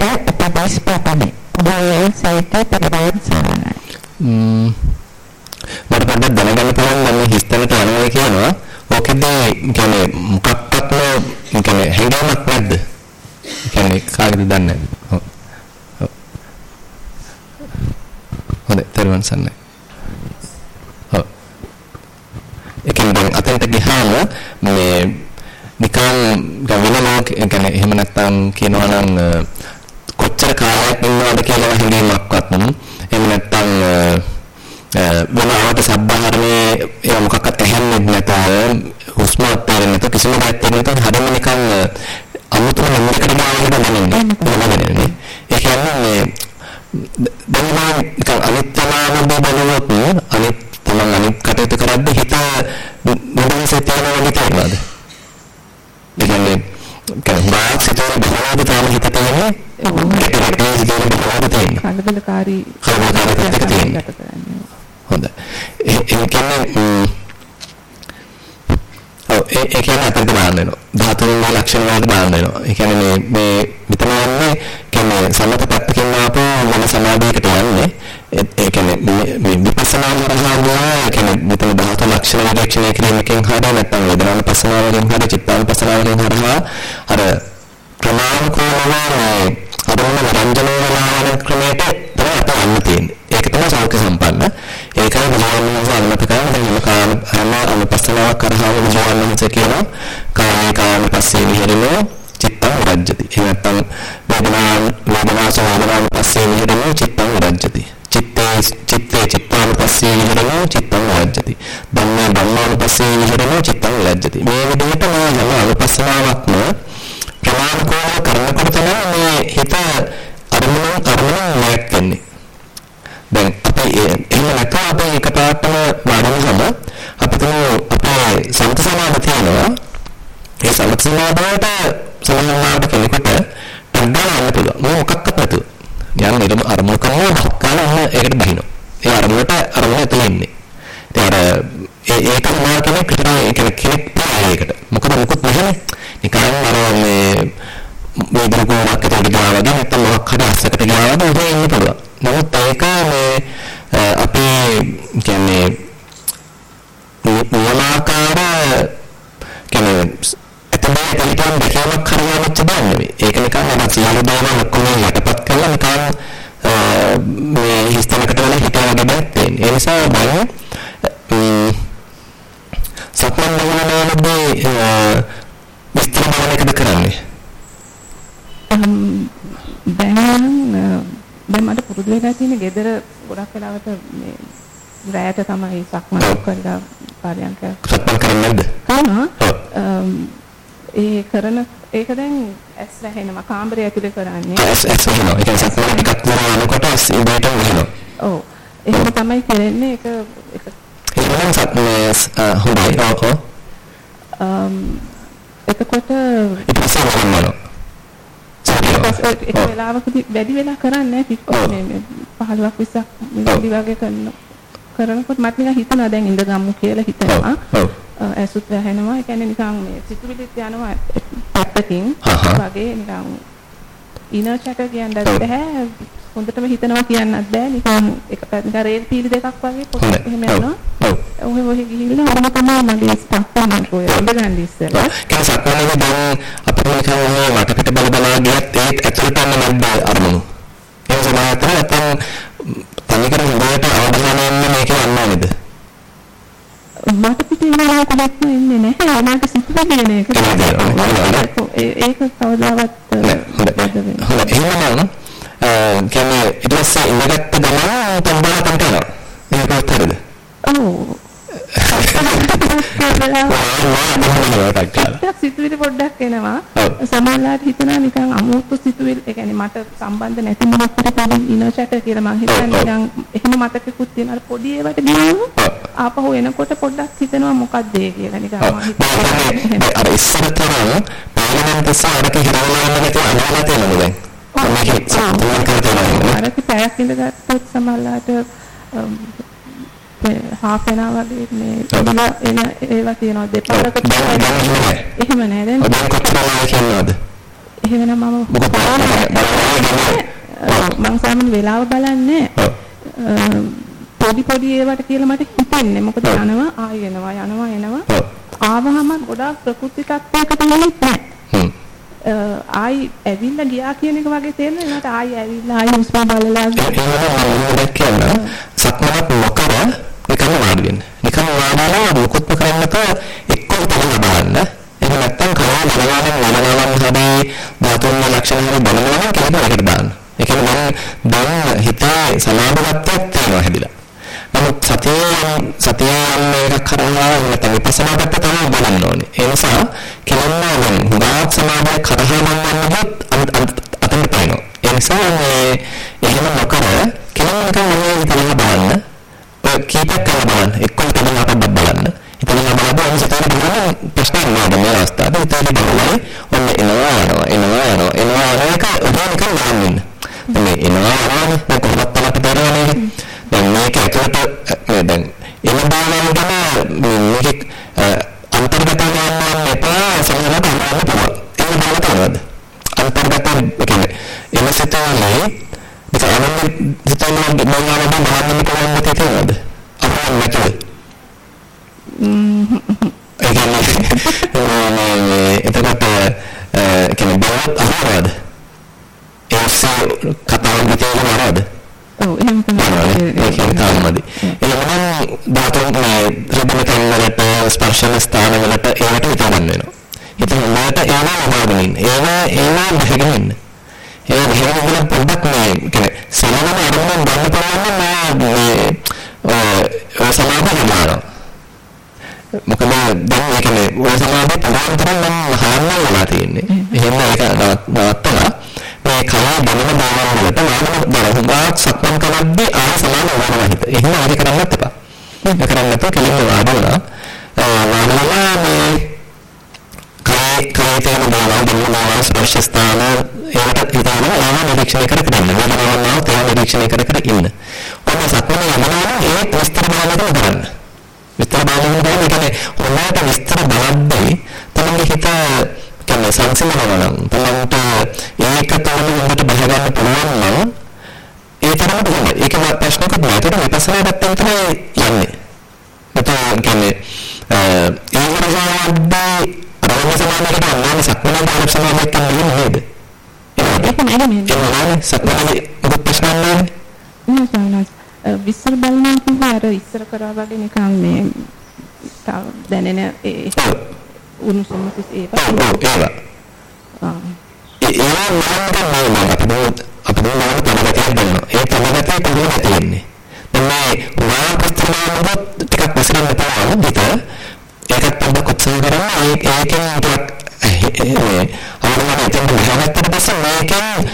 ඒ උපදේශ පතමි. ඔබේ සයිත පෙරවන් සරණයි. මම පොඩ්ඩක් දැනගන්න පුළුවන් මම හිස්තැනට යනවා කියනවා. ඕකෙද කියන්නේ මොකක්වත්ම කියන්නේ හැඟීමක් නැද්ද? කියන්නේ කාගෙද දන්නේ නැද්ද? ඔව්. හොඳයි, තේරුවන් සන්නයි. ඔව්. ඒ කියන්නේ දැන් අතෙන්ට ගියාම මේ නිකන් ගවිනලා කියන්නේ එහෙම නැත්තම් කියනවා නම් කොච්චර කාලයක් ඉන්නවද කියලා හැඟීමක්වත් නෙමෙයි. එහෙම නැත්නම් මොනවාට සබ්බාහරණේ ඒ මොකක්වත් ඇහෙන්නේ නැතව හුස්ම අත්හැරෙන්නේ නැත කිසිම දෙයක් නැතව හරිම නිකන් අමුතුම නම්කට ගානකට දැනෙන්නේ ඒ කියන්නේ මේ දැන් නිකන් අනිත්‍යමාන බබලුවොත් අනිත් තමන් අනිත් කටයුතු කරද්දී හිත නිදහසේ තියනවා වගේ තේරෙනවද? ඒ කියන්නේ කවදාවත් සිතේ බහුවද තාම හිත තියෙන්නේ ඒ හිතේ බහුවද තියෙන්නේ කලබලකාරී කලබලකාරී තියෙන්නේ හොඳයි ඒ කියන්නේ ඔව් ඒ ඒ කියන්නේ අතට බලන්න වෙනවා. ධාතුන්ගේ ලක්ෂණ වලට බලන්න වෙනවා. ඒ කියන්නේ මේ මේ මෙතන යන්නේ කියන්නේ සමත පැත්තකින් ආපු මොන සමාධියකට යන්නේ. ඒ කියන්නේ මේ විපස්සනා කරනවා ඒ කියන්නේ මෙතන ධාතු ලක්ෂණ පරීක්ෂණය කිරීමකින් හරිය නැත්නම් වේදනාන පස්සනාවලින් හරිය චිත්තාන පස්සනාවලින් හරිය අර ක්‍රමානුකූලව අරමුණ රංජනය වෙන ක්‍රමයට තමයි අපට යන්න තියෙන්නේ. ඒක තමයි සෞඛ්‍ය සම්පන්න. ඒකයි බුදුහාමුදුරුවෝ අනුමත කරන දැන් කාම හැම අනුපස්සනාවක් කරහම බුදුහාමුදුරුවෝ කියනවා කාමේ කාම පස්සේ විහෙරෙනවා චිත්තං රජ්ජති. ඒ නැත්නම් වේදනා වේදනා සෝමනාන පස්සේ විහෙරෙනවා චිත්තං රජ්ජති. චිත්තේ චිත්තේ චිත්තානුපස්සේ විහෙරෙනවා චිත්තං රජ්ජති. ධම්මේ ධම්මානුපස්සේ විහෙරෙනවා චිත්තං රජ්ජති. මේ විදිහට මේ හැම අනුපස්සනාවක්ම ප්‍රමාණකෝල කරනකොට තමයි මේ හිත අරමුණ අරමුණ නැක් වෙන්නේ. දැන් අපි එහෙම නැත්නම් අපි එකපාරටම වඩනකම අපිට අපේ සමත සමාධිය තියෙනවා. ඒ සමත සමාධියට සමානවට කෙනෙකුට අඩාලන්න පුළුවන්. මොකක්වත් නැතුව. යන්න ඉරම අරමුණ කරනවා කාලම ඒකට බහිනවා. ඒ අරමුණට අරමුණ ඇතුලේ ඉන්නේ. ඉතින් අර ඒ ඒක මොනවා කෙනෙක් විතර ඒ කියන්නේ කෙනෙක් ප්‍රායයකට. මොකද මොකුත් නැහැ. නිකන් අර මේ මේ දුරුකමක් එතකොට ගියා වගේ නැත්නම් මොකක් හරි අස්සකට ගියා වගේ උදේ ඉන්න පුළුවන්. නමුත් ඒක මේ අපි කියන්නේ මොනවාකාර කියන්නේ එතන එතන දෙකමක් හරියන්නේ නැහැ නෙවෙයි. ඒක නිකන් මම සියලු දේවල් ඔක්කොම යටපත් කරලා නිකන් මේ හිස්තැනකට වල හිතවගේ බෑ තියෙන්නේ. ඒ නිසා බලන්න සක්මන් භාවනාවේදී විස්තර බලන්නකද කරන්නේ? දැන් මට පුරුදු වෙලා තියෙන gedara ගොඩක් වෙලාවට මේ රැයට තමයි සක්මන් කරලා පාරයන්ක සක්මන් කරන්නේ නැද්ද? කරනවා. ඒ කරන ඒක දැන් ඇස් රැහෙනවා කාමරය ඇතුලේ කරන්නේ. ඇස් ඇස් වෙනවා. ඒ කියන්නේ සක්මන් ටිකක් කරනකොට ඇස් ඉබේට වෙනවා. ඔව්. එහෙම තමයි කරන්නේ ඒක ඒක එහෙනම් සක්මන් හොඳයි. ඔව්. එතකොට ඊට පස්සේ කරනවා. ඒක වෙලාවකදී වැඩි වෙලා කරන්නේ නැහැ. මේ 15ක් 20ක් විනාඩි වගේ කරන කරනකොට මට නිකන් හිතනවා දැන් ඉඳ ගමු කියලා හිතනවා. ඇසුත් වැහෙනවා. ඒ කියන්නේ නිකන් මේ සිතුවිලිත් යනවා. පැත්තකින් වගේ නිකන් ඉනර් චැටර් කියන්නත් බෑ. හොඳටම හිතනවා කියන්නත් බෑ. නිකන් එක නිකන් රේල් පීලි දෙකක් වගේ පොඩ්ඩක් එහෙම යනවා. ඔහෙ ඔහෙ ගිහිල්ලා අරම තමයි මගේ එක ඔය ඉඳගන්න ඉස්සෙල්ලා. ඒක සක්මනේ දැන් නිකන් ඔය වටපිට බල බලා ගියත් ඒත් ඇතුළට යන්න නැද්ද අරමුණු. ඒ සමානට නැත්නම් තනිකර හොඳට අවධානයෙන් මේක යන්න ඕනේද? මට පිටින් යනවා කොහොමද ඉන්නේ නැහැ. මට සිතුවිලි කියන එක. ඒක කවදාවත් හොඳයි. එහෙනම් කියන්නේ ඊට පස්සේ ඉඳගත්ත ගමන් තඹලා තමයි යනවා. මේකත් හරිද? ඔව්. සිතුවිලි පොඩ්ඩක් එනවා. සමහරවිට හිතනවා නිකන් අමුතු සිතුවිලි, ඒ කියන්නේ මට සම්බන්ධ නැති හරි පොඩි ඉනර් චැටර් කියලා මං හිතන්නේ නිකන් එහෙම මතකෙකුත් තියෙනවා. පොඩි ඒවට ගියාම ආපහු එනකොට පොඩ්ඩක් හිතනවා මොකක්ද ඒ කියලා නිකන් මං හිතන්නේ. අර ඉස්සරතරම පාර්ලිමේන්තු සාරක හිරවලා යන එක අනුලා අරක පැයක් ඉඳගත්තොත් සමහරවිට half an hour වගේ මේ එන ඒවා තියෙනවා. දෙපාරකට එහෙම නෑ දැන්. කියනවද එහෙනම් මම මම සාමාන්‍ය වෙලාව බලන්නේ පොඩි පොඩි ඒවට කියලා මට හිතෙන්නේ. මොකද යනවා ආය එනවා යනවා එනවා. ආවහම ගොඩාක් ප්‍රකෘති තත්ත්වයකට නෙමෙයි ආයි ඇවිල්ලා ගියා කියන එක වගේ තේරෙනවා නේද ආයි ඇවිල්ලා ආයි හුස්ම බලලා එහෙනම් සක්මනක් නොකර නිකන් වාඩි වෙන්න. නිකන් වාඩිලා මොකොත්ම කරන්නේ නැතුව එක්කෝ තලන බලන්න. එහෙම නැත්නම් කරා බලවන්න වලවන්න හැබැයි ධාතුන්ගේ ලක්ෂණ හරි බලනවා කියලා ඒකට දාන්න. ඒ කියන්නේ මම දැන් හිතේ සමාධිගතයක් තියෙනවා හැදිලා. නමුත් සතියේ සතියේ එකක් කරනවා නැත්නම් විපස්සනා පැත්ත තමයි බලන්න ඕනේ. ඒ නිසා කෙලන්න හුඟක් සමාධිය කරහා මන්නවත් අතන පයින්නවා. ඒ නිසා මේ එහෙම නොකර කෙලන්න නිකන් බලන්න කීපයක් කරලා බලන්න. එක්කම තමයි අපක් බලන්න. ඉතින් මම බලද්දී සතර බලන ප්‍රශ්න නෑ මේ අවස්ථාවේ. ඉතින් බලන්නේ ඔන්න එනවා යනවා එනවා යනවා එනවා යනවා එක උදාන කරලා බලන්න. මේ එනවා යනවා මේ කොහොමද තමයි දරන්නේ. දැන් මේක ඇතුළට මේ දැන් එන බාලම තමයි මේක අන්තර්ගත යන්න එපා සමහරවිට අමාරු තමයි. ඒක බලන්න තමයි. අන්තර්ගත කියන්නේ එන සිතාලේ ඒක අනන්ත සිතාලේ මම බලන්න බලන්න පුළුවන් දෙයක් නැතුව. ඒ කියන්නේ එතකොට ඒ කියන්නේ බලවත් අහනවද? ඒස කතාව දෙකම අහනවද? ඔව් එහෙම තමයි. ඒක තමයි. එහෙනම් දාතොන් රිබන් වලට ස්පර්ශන ස්ථාන වලට ඒවට විතරක් වෙනවා. ඉතින් මට ඒවා අමාරුයින්. ඒවා ඒවා බහගෙන ඒ බහගෙන පොඩ්ඩක් මේ සමහරවල් අරමුණ ගන්න පුළුවන් මේ සමාධිය ගන්නවා. මොකද දැන් ඒ කියන්නේ ඔය සමාධිය පුළුවන් තරම් නම් හාරන්න වෙලා තියෙන්නේ. එහෙම ඒක නවත්තලා මේ කය බලන බාහන වලට මානව බලහුගාක් සක්මන් කරද්දී ආය සමාන වෙනවා හිත. එහෙම ආදි කරන්නත් එපා. ඒක කරන්න එපා කෙලින්ම වාඩිලා. වාඩිලා මේ කය කය තේම බාහන බලන ස්පර්ශ ස්ථාන ඒකට හිතාන ඒවා නිරීක්ෂණය කර කර ඉන්න. වෙනවනවා තේම නිරීක්ෂණය කර කර ඉන්න. ඔන්න සක්මන යනවා ඒ විස්තර බලන්න කරන්න. විස්තර බලන්න බෑ. ඒ කියන්නේ හොඳට විස්තර බලද්දී තමන්ගේ හිත කියන්නේ සංසිඳනවා නම් තමන්ට ඒක තමයි හොඳට බහ ගන්න පුළුවන් නම් ඒ තරමට හොඳයි. ඒක ප්‍රශ්නයක් නෑ. ඒකට විපස්සනා පැත්තෙන් තමයි යන්නේ. නැත්නම් කියන්නේ ඒ වගේ රෝම සමානකට අන්නාම සක්මන දාන සමානයක් කියන්නේ නේද? ඒක නෑ නේද? ඒ සක්මනේ මොකද ප්‍රශ්න නැහැ. නෑ සානස්. විස්තර බලනවා කිව්වා අර ඉස්සර කරා වගේ නිකන් මේ දැනෙන ඒ උණුසුම ඒවා. ඔව් ඒවා. ආ. ඒවා නම් නෑ අපිට අපිට මොනවද තමගතියක් දෙනවා. ඒ තමගතිය කොහොමද තියෙන්නේ? දැන් මේ වාක්‍යස්තරාමොත් ටිකක් විසරන්න පුළුවන් හිත. ඒකත් පොඩ්ඩක් උත්සාහ කරන්න. ඒ ඒකෙන් ටිකක් මේ අවුරුදු දෙකක් ගහගත්තට පස්සේ මේකෙන්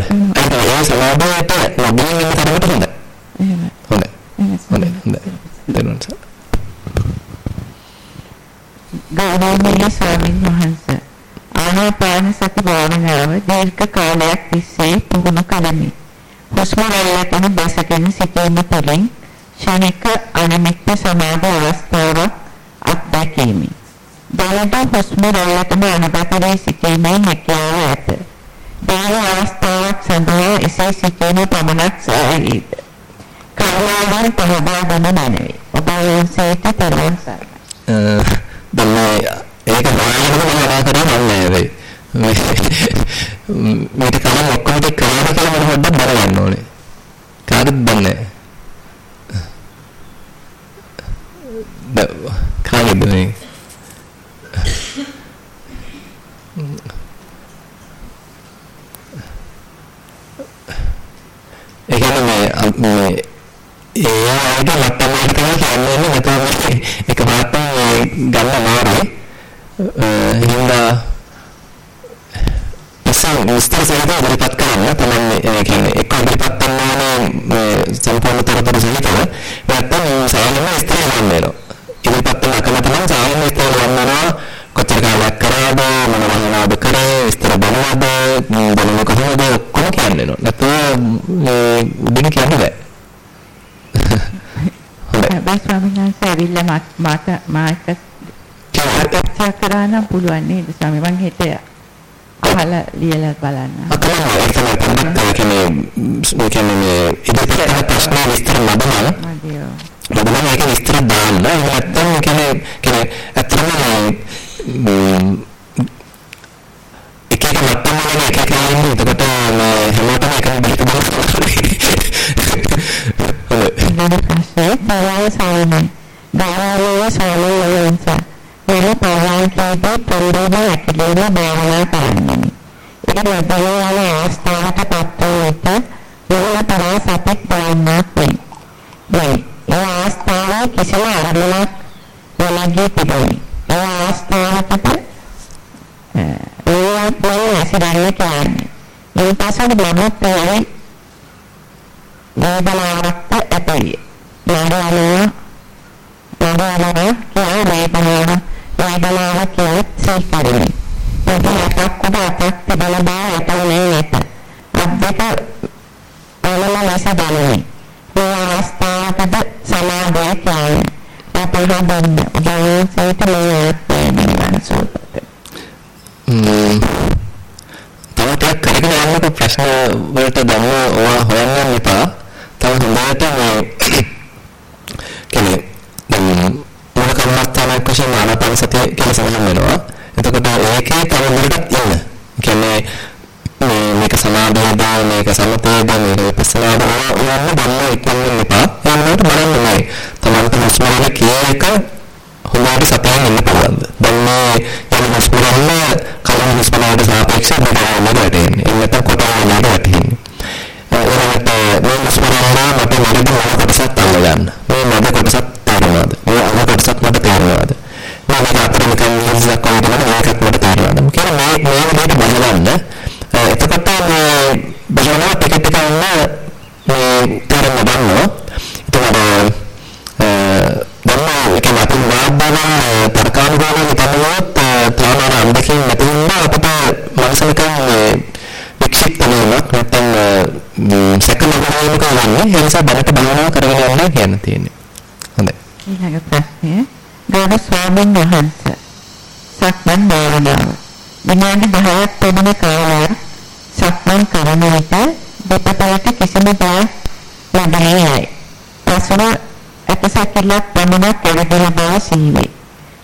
නේද? ඒක ඒ සමාදානයට ලැබෙන ඉන්න තරමට හොඳයි. එහෙමයි. හොඳයි. හොඳයි. හොඳයි. දෙන්නවා සර්. ගෞරවනීය ස්වාමීන් වහන්සේ ආනාපාන සති භාවනාව දීර්ඝ කාලයක් තිස්සේ පුහුණු කළමි. හුස්ම රැල්ලකින් බැසගෙන සිටීම තුළින් ක්ෂණික අනිමිත්ත සමාධි අවස්ථාවක් අත්දැකීමි. දැනට හුස්ම රැල්ලටම අනුගත වී සිටීමේ හැකියාව ඇත. දීර්ඝ අවස්ථාවක් සඳහා එසේ සිටීම පමණක්. කරුණාවෙන් පහදා දෙන්න මැනවි. ඔබ වහන්සේට පෙරවන් සරණයි. දැන් ඒක මම කතා කරන්නේ නැහැ මේක කලින් ඔක්කොම ටික කරලා කියලා මම හොද්දක් බලන්න ඕනේ. කාටද දන්නේ? කාගෙද මේ? ඒ කියන්නේ මේ ඒ ආයත ලක්ෂණ තමයි කියන්නේ නැත්නම් එක පාටම ගන්න අමාරුයි. හින්දා පස්සෙන් විස්තර සහිතව ඉදිරිපත් කරන්න තමයි ඒ කියන්නේ එක්ක ඉදිරිපත් කරනවා සම්පූර්ණ තරතර සහිතව නැත්නම් සාමාන්‍ය විස්තර ගන්න වෙනවා. ඉදිරිපත් කරන කම තමයි සාමාන්‍ය විස්තර ගන්නවා ක්‍රියාකාරයක් කරාද මොන වහනාද කරේ ඉස්තර බලනවාද මේ බලන කොහොමද ඔක්කොම කියන්නේ නෝ. නැත්නම් මේ උදින කියන්න බෑ. හැබැයි ස්වාමීන් වහන්සේ ඇවිල්ලා මට මාක සාකච්ඡා කරන්න පුළුවන් නේද? ස්වාමී මං හෙට අහලා ලියලා බලන්න. අකලම ඒක තමයි කියන්නේ ඒ කියන්නේ ඉදිරියට ප්‍රශ්න විස්තර ලබනවා. ලබනවා. ඒක විස්තර දාන්න. එහෙම නැත්නම් කියන්නේ කියන්නේ අත්‍යවශ්‍ය ඇත්තටම එක එක මට්ටම් වල එක එක ආන්නේ එතකොට හැමෝටම එකම බිහිත බලන්න. ඊළඟ ප්‍රශ්නේ පරාය සායනේ. දායාලයේ සාලේ වයන්සා. මෙල පරායකේදී පරිරෝධ ඇතිලේන භාවනා කරන්නේ. ඒක ලැබෙන යන අවස්ථාවට පත් වූ විට මෙල පරාය සපෙක් බලන්නක් වෙයි. වෙයි. ඒ අවස්ථාවේ කිසිම අරමුණක් නොලැබී තිබුණි. ඒ අවස්ථාවකට ඒවත් මම ඇසිරන්න කියන්නේ. ඒ පසුව මමත් ඒ වේදනාවක් ඇතිවිය. වේදනාව වේදනාව කියන වේදනාව වේදනාව කියන සීකරණය. වේදනාවක් කොටක් තිබෙන බව ඇතනේ නැත. අද්දක ඔලම ලෙස දැනුනි. මේ අවස්ථාවකද සමාධිය කියන්නේ. අපේ හදන්න උදව්වට මේ ආත්මය සෝපත. ම්ම් තව ටිකක් කරගෙන යන්නකො ප්‍රශ්න වලට දැන් ඔයා හොයන්න එපා. තව හොඳට මේ කියන්නේ දැන් මොන කර්මස්ථානයක් වශයෙන් ආනාපාන සතිය කියලා සඳහන් වෙනවා. එතකොට ඒකේ තව දුරටත් යන්න. කියන්නේ මේ මේක සමාධියද මේක සමතේද මේක විපස්සනාද ඔයන්න බලන්න ඉක්මනින් එපා. යන්නට බලන්න නෑ. තමන්ට හුස්ම කීයක හොඳට සතියෙන් ඉන්න පුළුවන්ද? දැන් මේ යන හුස්ම ගන්න කලින් හුස්ම වලට සාපේක්ෂව බඩවලට වැටෙන්නේ. ඒ නැත්නම් කොටවලට වැටෙන්නේ. ඒකට මේ හුස්ම ගන්න මට මඩ මොන කොටසක් අල්ල ගන්න. මේ මඩ කොටසක් තේරෙනවද? මේ අම කොටසක් මට තේරෙනවද? මේ මට අතර නිකන් හිසක් වගේ ඒකත් මට තේරෙනවද? කියලා මේ මේ විදිහට බලන්න. එතකොට මේ භවනා ටික ටික යන මේ තේරෙන්න ගන්නවා. එතකොට දැන් ඒ කියන්නේ අපි වාද්දාන තර්කානුකූලව හිතනවත් තාමර අන්දකින් නැති වුණා අපිට මනස නිකන් වික්ෂිප්ත වෙනවක් නැත්නම් සැකම ගන්නක වන්නේ ඒ නිසා දැනට බලනවා කරගෙන යන්න කියන්න තියෙන්නේ. හොඳයි. ඊළඟ ප්‍රශ්නය ගෞරව ස්වාමීන් වහන්සේ සක්මන් භාවනාව විනාඩි 10ක් පමණ කාලයක් සක්මන් කරන විට දෙපළට කිසිම දෙයක් ලැබෙන්නේ නැහැ. පසුව ඇටසැකිල්ලක් පමණක් ඇවිදලා බව සීවේ.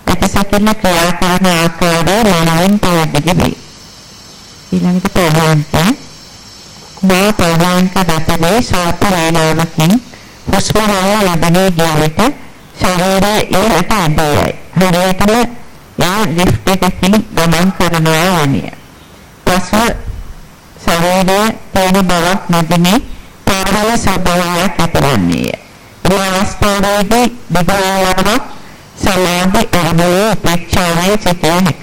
ඇටසැකිල්ල ක්‍රියා කරන ආකාරය මනමින් පැහැදිලි වේ. ඊළඟට පොළොන්ට මේ පොළොන්ට ගතනේ සාප වේලාවකින් හුස්ම රැල්ල ලැබෙනේ ගියවිට ශරීරය ඒකට අඩයයි. හරියටම යා ලිෆ්ට් එකකින් ගමන් කරනවා වනිය. පසුව ශරීරය තේන බවක් නැදෙන්නේ පාරවල ස්වභාවයක් ඇතිවන්නේය. මේ අවස්ථාවේදී බබාවම සමාධි අරමුණේ උපේක්ෂාවේ සිටිය හැක.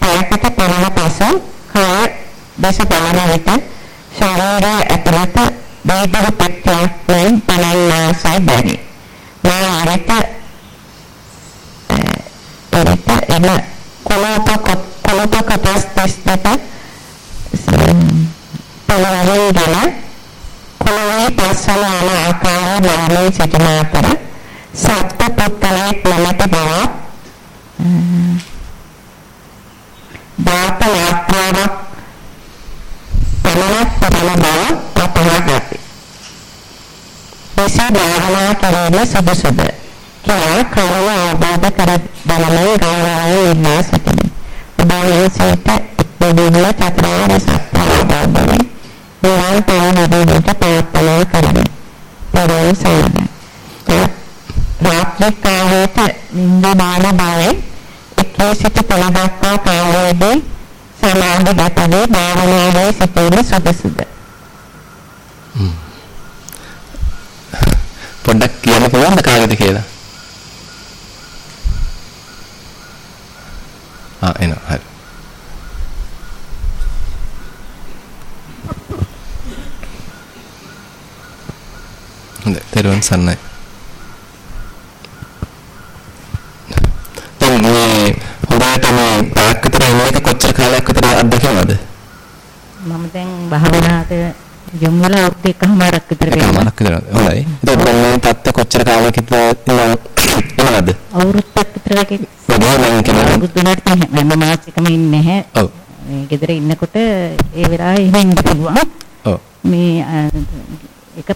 පයකට පරණ පසු කය දස බලන විට ශරීරය ඇතුළත බාහිර ප්‍රත්‍යක්ෂයෙන් පනන්නාසයි බැරි. මේ අරට එරට එම කොළප කොළප කොටස් දෙස්නට පළවෙනි ගල කොළවේ පස්සල යන ආකාරය බලමින් සිටින අතර සත්ත්ව පුත්තලයක් ළමට බව දාත යාත්‍රාවක් පමණක් පමණ බව අපහා ගති. එසේ භාවනා කිරීම සුදුසුද? කියලා කරුණ අවබෝධ කර බලමින් ගෞරවයෙන් ඉන්නා සිටින. ඔබවහන්සේට දෙවියන් චතුරාර්ය සත්‍ය අවබෝධයෙන් නිවන් පවනදීට ප්‍රාර්ථනා කරමි. පරම සයන. රාත්‍රී කාලයට නින්ද බාන බවේ එකේ සිට පළ දක්වා කාලයේදී සමාධි ගතවේ භාවනාවේ සිටින සුදුසුද? පොඩ්ඩක් කියන්න පුළුවන්ද කාගෙද කියලා? ආ එනවා හරි. හොඳයි තෙරුවන් සරණයි. දැන් මේ හොඳට මේ පැයක් විතර ඉන්න එක කොච්චර කාලයක් විතර අත්දකිනවද? මම දැන් භාවනාවට යොමු වෙලා අවුරුදු එකමාරක් විතර වෙනවා. එකමාරක් විතර. හොඳයි. එතකොට දැන් මේ තත්ත්ව කොච්චර කාලයකට ඉන්නවද? අවුරුද්දක් විතර වගේ වැඩි නම් කියන්නේ අවුරුද්දකට හැම මාසෙකම ඉන්නේ නැහැ. ඔව්. මේ ගෙදර ඉන්නකොට ඒ වෙලාවේ එහෙම ඉන්න පුළුවන්. ඔව්. මේ එක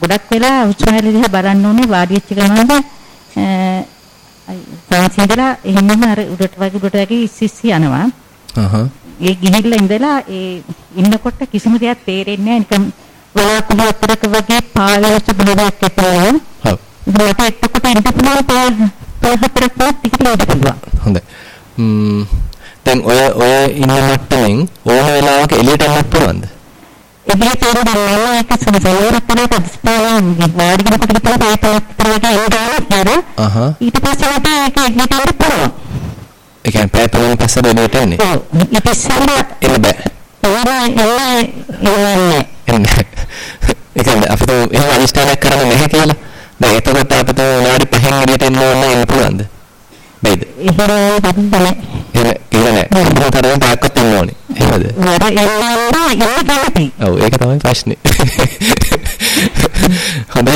ගොඩක් වෙලා උස්මහල දිහා බලන්න ඕනේ වාඩි වෙච්ච ගමන්ද සංසිඳලා එහෙමම අර උඩට වගේ උඩට වගේ ඉස්සිස්සි යනවා. අහහ. ඒ ගිහිල්ලා ඉඳලා ඒ ඉන්නකොට කිසිම දෙයක් තේරෙන්නේ නැහැ නිකන් වලාකුළු අතරක වගේ පාළවස භාවයක් ඇතිවෙනවා. ඔව්. මට එතකොට ඉන්න පුළුවන් පහ පහ හතරක් පහ ටිකලා ඉන්න පුළුවන්. හොඳයි. ම්ම් දැන් ඔය ඔය ඉන්න මට්ටමින් ඕන වෙලාවක එළියට යන්නත් පුළුවන්ද? එබේ තේරෙන්නේ ඒක සමසලවරක් කරලා ස්පාලම් වාඩි පාටක් විතර වගේ ඉඳලා අහහ. ඊට පස්සේ මට ඒක යන්න පුළුවන්. ඒ කියන්නේ තුනක් පස්සේ එළියට එන්නේ. ඔව් ඊට ඉස්සෙල්ලා එන්න බෑ. ඒවා එන්නේ එන්නේ. ඒ කියන්නේ අපිට එහෙම අනිෂ්ඨානයක් කරන්න නැහැ කියලා. දැන් එතකොට අපිට විනාඩි 5න් එළියට එන්න ඕන එන්න පුළුවන්ද? බැයිද? එහෙම බඳනේ එහෙම කියලා නෑ. මොකද තරම් පාක්කත් එන්න ඕනේ. එහෙමද? වර එන්නේ එන්නේ කැමති. ඔව් ඒක තමයි ප්‍රශ්නේ. හොඳයි.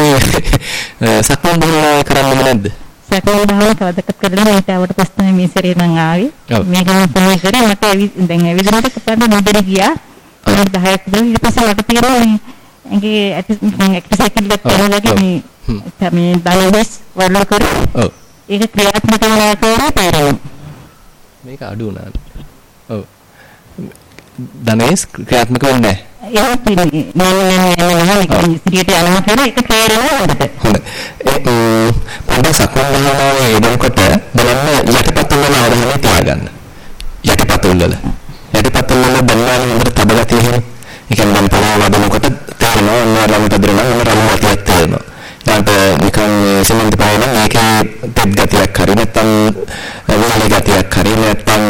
සක්මන් භාවනාව කරන්නේ නැද්ද? සැකවල භාවන කවදකට කරලා මට ආවට පස්සේ තමයි මේ සැරේ මං ආවේ. ඔව්. මේක මම තමයි කරේ මට ඇවි- දැන් ඇවිදිනකොට කපන්න නොදෙන ගියා. අවුරුදු 10ක් විතර ඊට පස්සේ මට තේරුණා මේ ඇඟේ ඇටි එක්සර්සයිස් එකක් ඔව්, කරනවා ඔව්. වගේ හ්ම්. මේ මේ බලවස් වල කර ඔව්. ඒක ක්‍රියාත්මක වෙනවා කියලා තේරෙනවා. මේක අඩු වුණානේ. ඔව්. ධනේස් ක්‍රියාත්මක වෙන්නේ නැහැ. ඒක පිළි නෑ නෑ නෑ නෑ ඉතිරියට යනවා කියලා ඒක තේරෙනවා හොඳට. හොඳයි. පොඩ්ඩක් සක්මන් භාවනාවේ යෙදෙනකොට බලන්න යටිපතුල් වල අවධානය තියාගන්න. යටිපතුල් වල. යටිපතුල් වල දැනගන්න හොඳට ගතිය එහෙම. ඒ කියන්නේ මම පොළව වදිනකොට තේරෙනවා ඔන්න ළමට දරනවා ඔන්න රළු ගතියක් තේරෙනවා. ඊට නිකන් සිමෙන්ති පාන මේකේ තෙත් ගතියක් හරි නැත්නම් වලි ගතියක් හරි නැත්නම්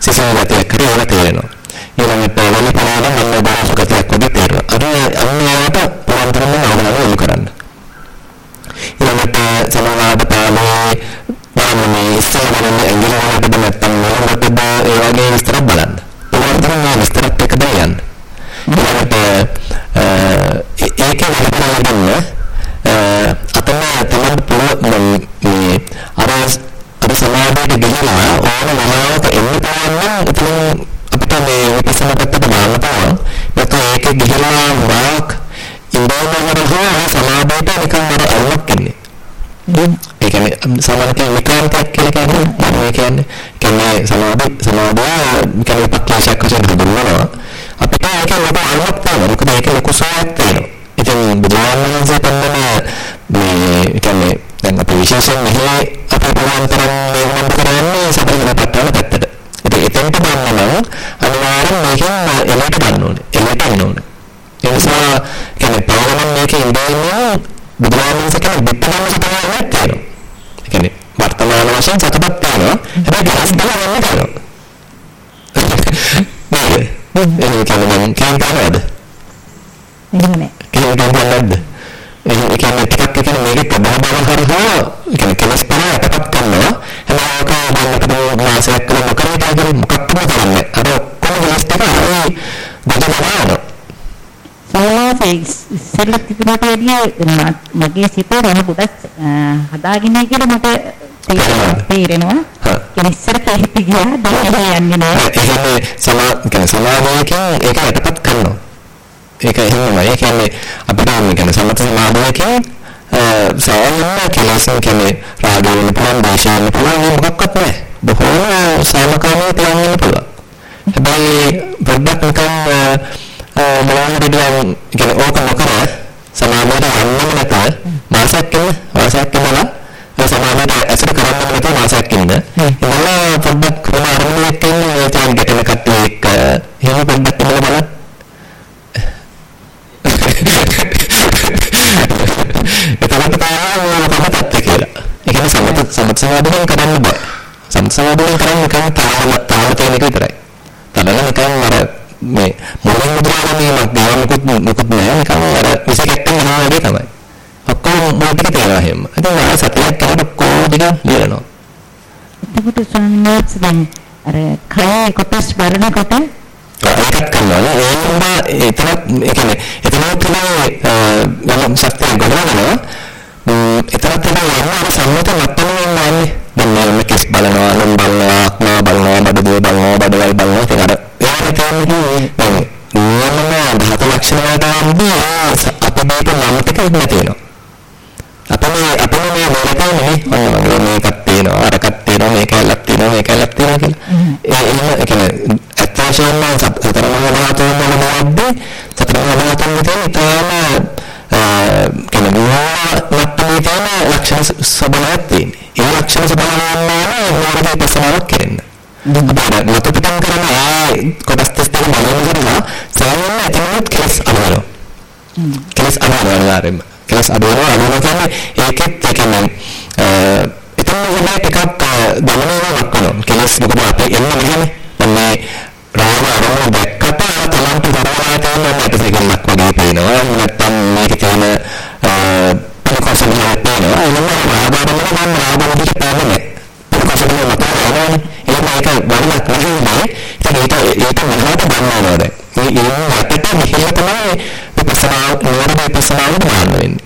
සිසිල් ගතියක් හරි ඒවා තේරෙනවා. ඊළඟට වලි පාන මම දාස ගතියක් වගේ තේරෙනවා. අර අන්න ඒවට පරතරම අවධානය යොමු කරන්න. ඊළඟට සමහරවිට පාලේ බලන්නේ ඉස්සරහම ඇඟිලි වලට නැත්තම් මොනවටද ඒ වගේ විස්තර බලන්න. උදාහරණයක් මේ විස්තරත් එක්ක දායන්න. ඊළඟට ඒකේ හිතන්න අතන තමයි පුළුවන් මේ අර අර සමාධියට ගිහිලා ඕන වෙලාවක එන්න පුළුවන් නම් අපිට මේ විපස්සනා පැත්තට බලන්න පුළුවන්. නැත්නම් ඒකේ ගිහිලා වාක් ඉඳවනකොට සමාධියට නිකන් අර අරුමක් එන්නේ. ඒ කියන්නේ සමාධිය විකාන්තයක් කියලා කියන්නේ මේ කියන්නේ කියන්නේ සමාධි සමාධිය කියන්නේ පක්ෂයක් වශයෙන් හඳුන්වනවා. අපිට ඒක ලොකු අරුමක් තියෙනවා. මොකද ඒක ලොකු සෝයක් තියෙනවා. ඉතින් බුදුහාමන්සේ පන්නන මේ කියන්නේ දැන් අපි විශේෂයෙන් මෙහි අපේ පුළුවන් තරම් මොකද කරන්නේ සතරගෙන පටවන පැත්තට. ඉතින් එතනට බලන්න නම් අනිවාර්යෙන් මේකෙන් එලට ගන්න ඕනේ. එලට එන්න ඕනේ. ඒ නිසා කියන්නේ පාවනම් මේකේ ඉඳලා බුදුහාමන්සේ කියන දෙපළම සතරගෙන තියෙනවා. ඒ කියන්නේ වර්තමාන වශයෙන් තියෙනවා. හැබැයි දහස් ගණන් තියෙනවා. නේද? ඒ කියන්නේ මම කියන්නේ එහෙම නෑ. කියලා ගන්නවද? ඒ කියන්නේ ටිකක් එක මේකේ ප්‍රබෝධන කරනවා. ඒ කියන්නේ කෙලස් පහකට කරනවා. හැබැයි ඔක බලන්න මාසයක් කරලා මොකද කරන්නේ? මොකක්ද කරන්නේ? අර ඔක්කොම කෙලස් ටික අර ගොඩනගනවා. සෝලාසේ ඉස්සෙල්ලා තිබුණට වැඩිය මගේ සිත රහ ගොඩක් හදාගෙන කියලා මට තේරෙනවා. තේරෙනවා. හා. ඒ ඉස්සර කහිත ගියා දැන් යන්නේ නෑ. ඒ කියන්නේ සමා කියන්නේ සමාධියකින් ඒක යටපත් කරනවා. ඒක එහෙමයි. ඒ කියන්නේ අපිට මේ කියන්නේ සමත සමාධියකින් සාමාන්‍ය කෙලෙස් කියන්නේ රාගය වෙන පුළුවන්, දේශය වෙන පුළුවන් මොකක්වත් නැහැ. බොහෝම සාමකාමී තියන්න පුළුවන්. හැබැයි පොඩ්ඩක් නිකන් බලන්න දෙන්න කියන්නේ ඕක නොකර සමාධියට යන්නම නැත. මාසයක් ඉන්න, මාසයක් ඉන්නලා ඒ සමාධියට ඇසුර කරන්න නැත මාසයක් ඉන්න. ඉතින් පොඩ්ඩක් කොහොම අරමුණක් ඒ තාන් ගැටෙන කට්ටිය එක්ක එහෙම පොඩ්ඩක් බලන්න. සමාධියෙන් කරන්න බෑ. සමත සමාධියෙන් කරන්නේ නිකන් තාම තාම තියෙන එක විතරයි. තදන නිකන් අර මේ මොනින් මුද්‍රාවීමක් ගානකුත් මොකුත් නෑ නිකන් අර විසකට්ටන් යනවා වගේ තමයි. ඔක්කොම මොකටද කියලා එහෙම. ඉතින් ආයෙ සතියක් යනකොට කොහොමද ලියනවා. එතකොට වහන්සේ දැන් අර කය කොටස් බලනකොට ඒකත් කරනවා. ඒ නිසා එතන ඒ කියන්නේ එතන තියෙන යම් ශක්තියක් ගොඩනගනවා. එතන තියෙන යම් සම්මත මට්ටමකින් යන්නේ. දැන් මේ කෙස් බලනවා, නම් බලනවා, ආත්මා බලනවා, බඩදේ බලනවා, බඩවැල් බලනවා. ඒක අර ඒකට තියෙන්නේ මොනම ධාතු ලක්ෂණ වලට ආවදී අපේ මේක නම් ටික නැති වෙනවා. අපේ අපේ මේ මොනකන්නේ මේකක් තියෙනවා අරකක් තියෙනවා මේක ඇලක් තියෙනවා මේක ඇලක් තියෙනවා කියලා. ඒ එහෙම ඒ කියන්නේ ඇත්ත වශයෙන්ම සතර මහා ධාතුන් වල මොකද්ද? සතර මහා ධාතුන් විතර තාම කියන්නේ මට්ටමේ තියෙන ලක්ෂණ ස්වභාවයක් තියෙන්නේ. ඒ ලක්ෂණ ස්වභාවයන් නෑ මොකද ප්‍රසනාවක් කරන්නේ. අපිට මත පිටම් කරන ඒ කොටස් දෙක බලන කරලා සාමාන්‍ය ඇතිවෙන කෙලස් අනුවල. කෙලස් අනුවල ආරෙම. කෙලස් අනුවල අනුවල කියන්නේ ඒකෙත් ඒ කියන්නේ එතන තමයි ටිකක් දමනවා කරනවා. කෙලස් මොකද අපි එන්නේ මෙහෙම. දැන් මේ රාම අරමුණ දැක්කට තමන්ට තරහා තියෙන නැටසෙකක් වගේ පේනවා. නැත්තම් මේක තියෙන පොකසලියක් පේනවා. එනවා රාම අරමුණ නම් රාම අරමුණ පේන්නේ. පොකසලිය මත කරනවා. ඒක බලලා කරන්නේ ඉතින් ඒක ඒක මොනවද බලනවා දැන් මේ ඒ යටට මෙහෙම තමයි විපස්සනා නෝන විපස්සනාව බලන්න වෙන්නේ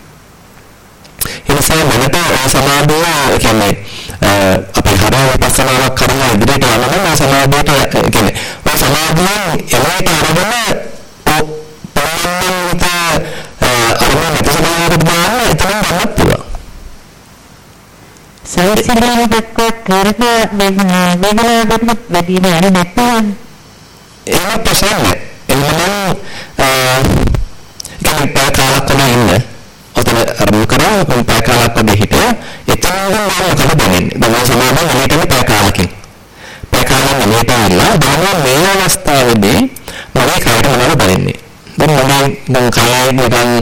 ඒ නිසා මනට සමාධිය කියන්නේ අපි හරහා විපස්සනාවක් කරලා ඉදිරියට යනවා නම් සමාධියට කියන්නේ ඔය සමාධියෙන් එලයට අරගෙන සවිසිරණ දක්වා කරක වේගනාවකට වැඩි වෙන්නේ නැත්නම් ඒක ප්‍රශ්න නෑ එන්නම ඒ කාලක් තමයි ඉන්නේ ඔතන අරමුණු කරා මම පැය කාලක් වගේ හිටියා එතනම මම මොකද දැනෙන්නේ දැන් සමාවෙන් හිටියේ පැය කාලකින් පැය කාලක් මෙහෙට ආලා දැන් මේ අවස්ථාවේදී මම කාට මොනවද දැනෙන්නේ දැන් මම දැන් කාලේ නිකන්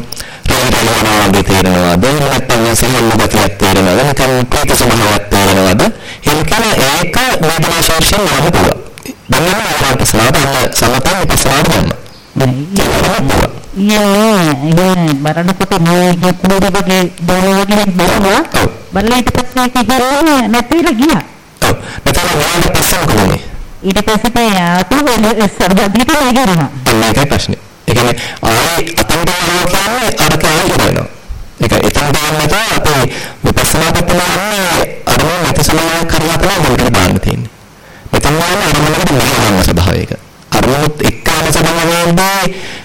තේරෙනවද තේරෙනවද නැත්නම් සම්මත ගතියක් තේරෙනවද නැත්නම් ප්‍රීත සමහාවක් තේරෙනවද එහෙම කියන ඒක වේදනා ශෝෂයෙන් වහම පුළුවන් දැන් මම ආවට සමාදන්න සමතන් පසාර ගන්න යේ බරණකොට මේ කුඩුවගේ දෝවගේ බලනවා බලලා ඊට පස්සේ කිව්වා නැතිලා ගියා ඔව් නැත්නම් වාගේ පස්සම කොහොමද ඊට පස්සේ ආතු සර්වදිට නැගිරිනවා මේකයි ප්‍රශ්නේ ඒ කියන්නේ ආයි අතන්ට යනවා කියන්නේ අර කාලේ කරනවා. ඒක එතන දාන්නට අපේ විපස්සනා පැත්තේ අරමුණ නැති සමාන කරලා තමයි මොකද දාන්න තියෙන්නේ. මෙතන යන අරමුණකට මෙහෙම ස්වභාවයක. අරමුණත් එක්කම සමානවේදී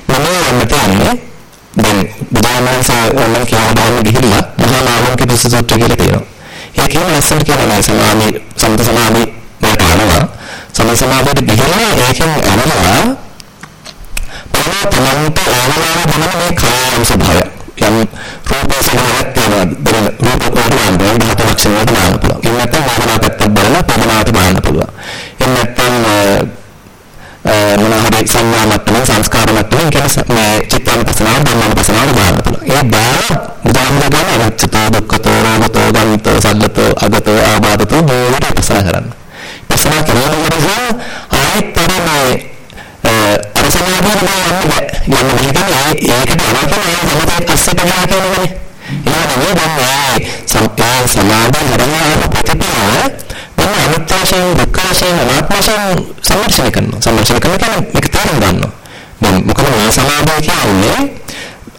මම යන්න තියෙන්නේ. දැන් බුදුහාමසා වල කියලා බලන්න ගිහිල්ලා මහා නාමක පිස්සුසුත්‍ර කියලා තියෙනවා. ඒකේ ලස්සන කියනවා සමාධි සම්ප සමාධි මට අනවා. සම සමාධියට ගිහිල්ලා ඒකෙන් අනවා තමන්ට ඕනෑම මොන මේ කායම් ස්වභාවය යම් රූප ස්වභාවයක් තියෙනවා දැන් රූප කොටුවන් දැන් ධාතු ලක්ෂණ වලට දාන්න පුළුවන් එහෙම නැත්නම් වර්ණනා පැත්තක් බලලා පමනාවට දාන්න පුළුවන් එහෙම නැත්නම් මොන හරි සංඥා මට්ටම සංස්කාර මට්ටම කියන මේ චිත්තානුපස්සනාව ධම්මානුපස්සනාව දාන්න පුළුවන් ඒ බාර උදාහරණ ගන්න අනිච්චතෝ දුක්ඛතෝ රාගතෝ ගන්තෝ සද්දතෝ අගතෝ ආබාධතෝ මේවට පසනා කරන්න පසනා කරනකොට ආයෙත් තමයි අර සමාධිය යන්න බෑ. ඒකට අරගෙන මොකද අස්සට ගහන්නේ. එහෙනම් දැන් සම්පේ සමාධිය හරහා ප්‍රතිපදාව දැන් අනිත්‍ය වශයෙන් දුක්ඛ වශයෙන් අනාත්ම වශයෙන් සම්මර්ෂණය කරනවා. සම්මර්ෂණය කරන කෙනා මේක තේරුම් ගන්නවා. දැන් මොකද මේ සමාධිය කියන්නේ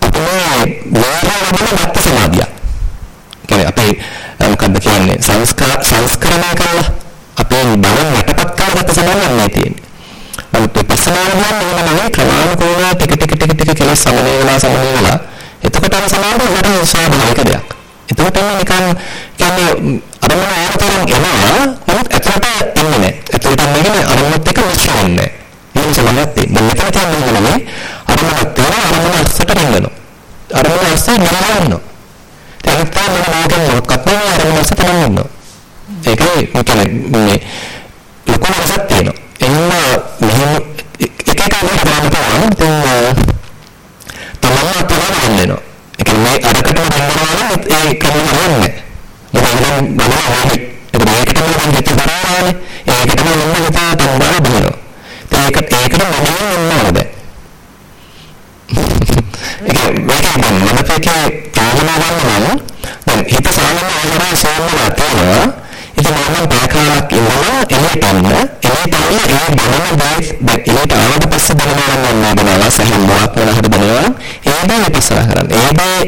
අපේ වේරවල මත් සමාධිය. කියන්නේ අපේ මොකද්ද කියන්නේ සංස්කාර සංස්කරණය කරලා අපේ බලන් යටපත් කරගත්ත සමාධියක් නේ තියෙන්නේ. නමුත් විපස්සනා කියන්නේ මොනවායි ක්‍රමානුකූලව ටික ටික ටික ටික කියලා සමනය වෙලා සමනය වෙලා එතකොට අර සමාධිය හරිය ස්වාභාවික දෙයක්. එතකොට නිකන් කියන්නේ අරමුණ ආයතන එනවා නමුත් ඇතුළට එන්නේ නැහැ. ඇතුළට එන්නේ අරමුණත් එක්ක මිශ්‍ර වෙන්නේ නැහැ. ඒක සමාධියක් තියෙනවා. මෙතන තියෙන්නේ මොනවද? අරමුණක් තියෙනවා අරමුණ අස්සට රංගනවා. අරමුණ අස්සේ නරඹනවා. දැන් තමයි මොනවද මොකක්ද අරමුණ අස්සට රංගනවා. ඒකයි කියන්නේ ලොකු වෙනසක් තියෙනවා. එන්න මෙහෙම එක එක අරගෙන බලන්න පුළුවන්. තමම තමයි වෙනවා. ඒ කියන්නේ අරකටම හංගනවා ඒ ක්‍රමය නෑ. මොකද බලන්න ඒක මේකටම නම් හිත කරානේ. ඒකටම නම් හිත තඹා බලනවා. ඒක ඒකට මොනවද නේද? ඒක මේක මනසකේ තාමන ගන්නවා. දැන් හිත සාමාන්‍ය ආහාරය සෝමලා තියෙනවා. ඉතින් මම බයකාලක් ඉන්නවා එළියට යන්න එළියට යන්න ඒ බලන දේ දැන් එළියට ආවට පස්සේ බලනවා නම් නේදනවා සහින් මොකක් වෙන හරි බලනවා ඒ දේ විපස්සනා කරන්න ඒ දේ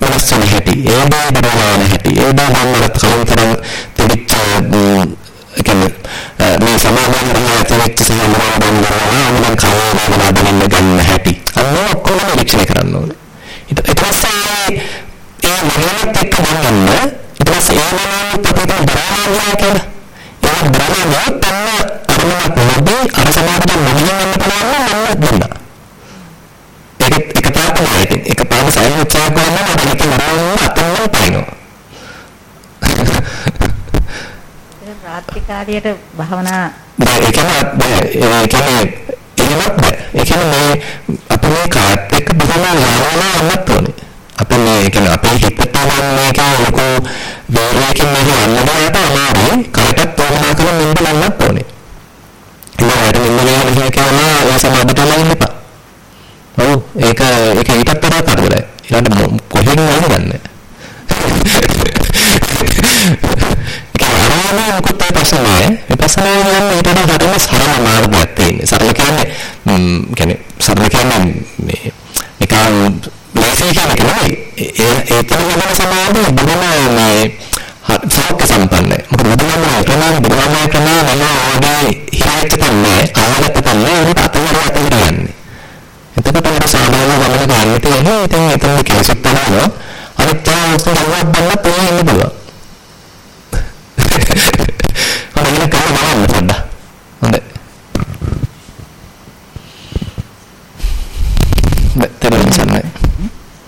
වෙනස් වෙන හැටි ඒ දේ බලන හැටි ඒ දේ මම කලින් තරම් තිබිච්ච ඒ කියන්නේ මේ සමාජයෙන් කරන තිබිච්ච සමාජයෙන් බලනවා නම් කවදාවත් බලන්න ගන්න හැටි අන්න ඔක්කොම නිරීක්ෂණය කරන්න ඕනේ ඊට පස්සේ ඒ මොනවත් එක්ක ගන්න ඊට පස්සේ ඒ මොනවත් අපිට බරනවා කියලා ඒ බරනවා තන්න අරමුණක් නොදී අර සමාජයෙන් මොනින් යන්න පුළුවන් නම් දුන්නා ඒක එක පාරක් තමයි. ඒක පාරක් සයින් උත්සාහ කරනවා නම් ඒක මරන්න අතන පයින්නවා. රාත්‍රිකාරියට භාවනා බෑ ඒ කියන්නේ ඒ කියන්නේ එහෙමත් බෑ. ඒ කියන්නේ මේ අපි මේ කාත් එක්ක භාවනා යනවා යන්නත් ඕනේ අපි මේ කියන්නේ අපේ හිතට නම් මේක ලොකු වේරයකින් මේක යන්න බෑට අමාරුයි කාටත් තෝරනා කරලා මෙන්න ලන්නත් ඕනේ ඉතින් මෙන්න මේ කියනවා ඔය සමාධියට ලයින් එපා ඔව් ඒක ඒක ඊටත් තරහ කරදරයි ඊළඟ කොහෙන් යන්නේ අරමුණ මොකක්ද ප්‍රශ්නේ විපස්සනා කියන්නේ ඊට වඩා හරිම සරල මාර්ගයක් තියෙන්නේ සරල කියන්නේ කියන්නේ සරල කියන්නේ මේ නිකන් ලේසි කියන්නේ නෙවෙයි ඒ ඒ තරම සමාධිය බොහොම මේ සෞඛ්‍ය සම්පන්නයි මොකද බුදුහාම ප්‍රමාණ බුදුහාම ප්‍රමාණ මම ආදී හිතට තමයි ආවලට තමයි ඒක අතවර අතවර යන්නේ එතකොට අපිට සාමාන්‍ය ගමන ගන්න තියෙන්නේ ඉතින් එතන කේසක් තමයි අනිත් තාවස්තු හොවත් බලලා පොයේ ඉන්න පුළුවන් හොඳයි කරලා බලන්න පොඩ්ඩක් හොඳයි මෙතන සම්මයි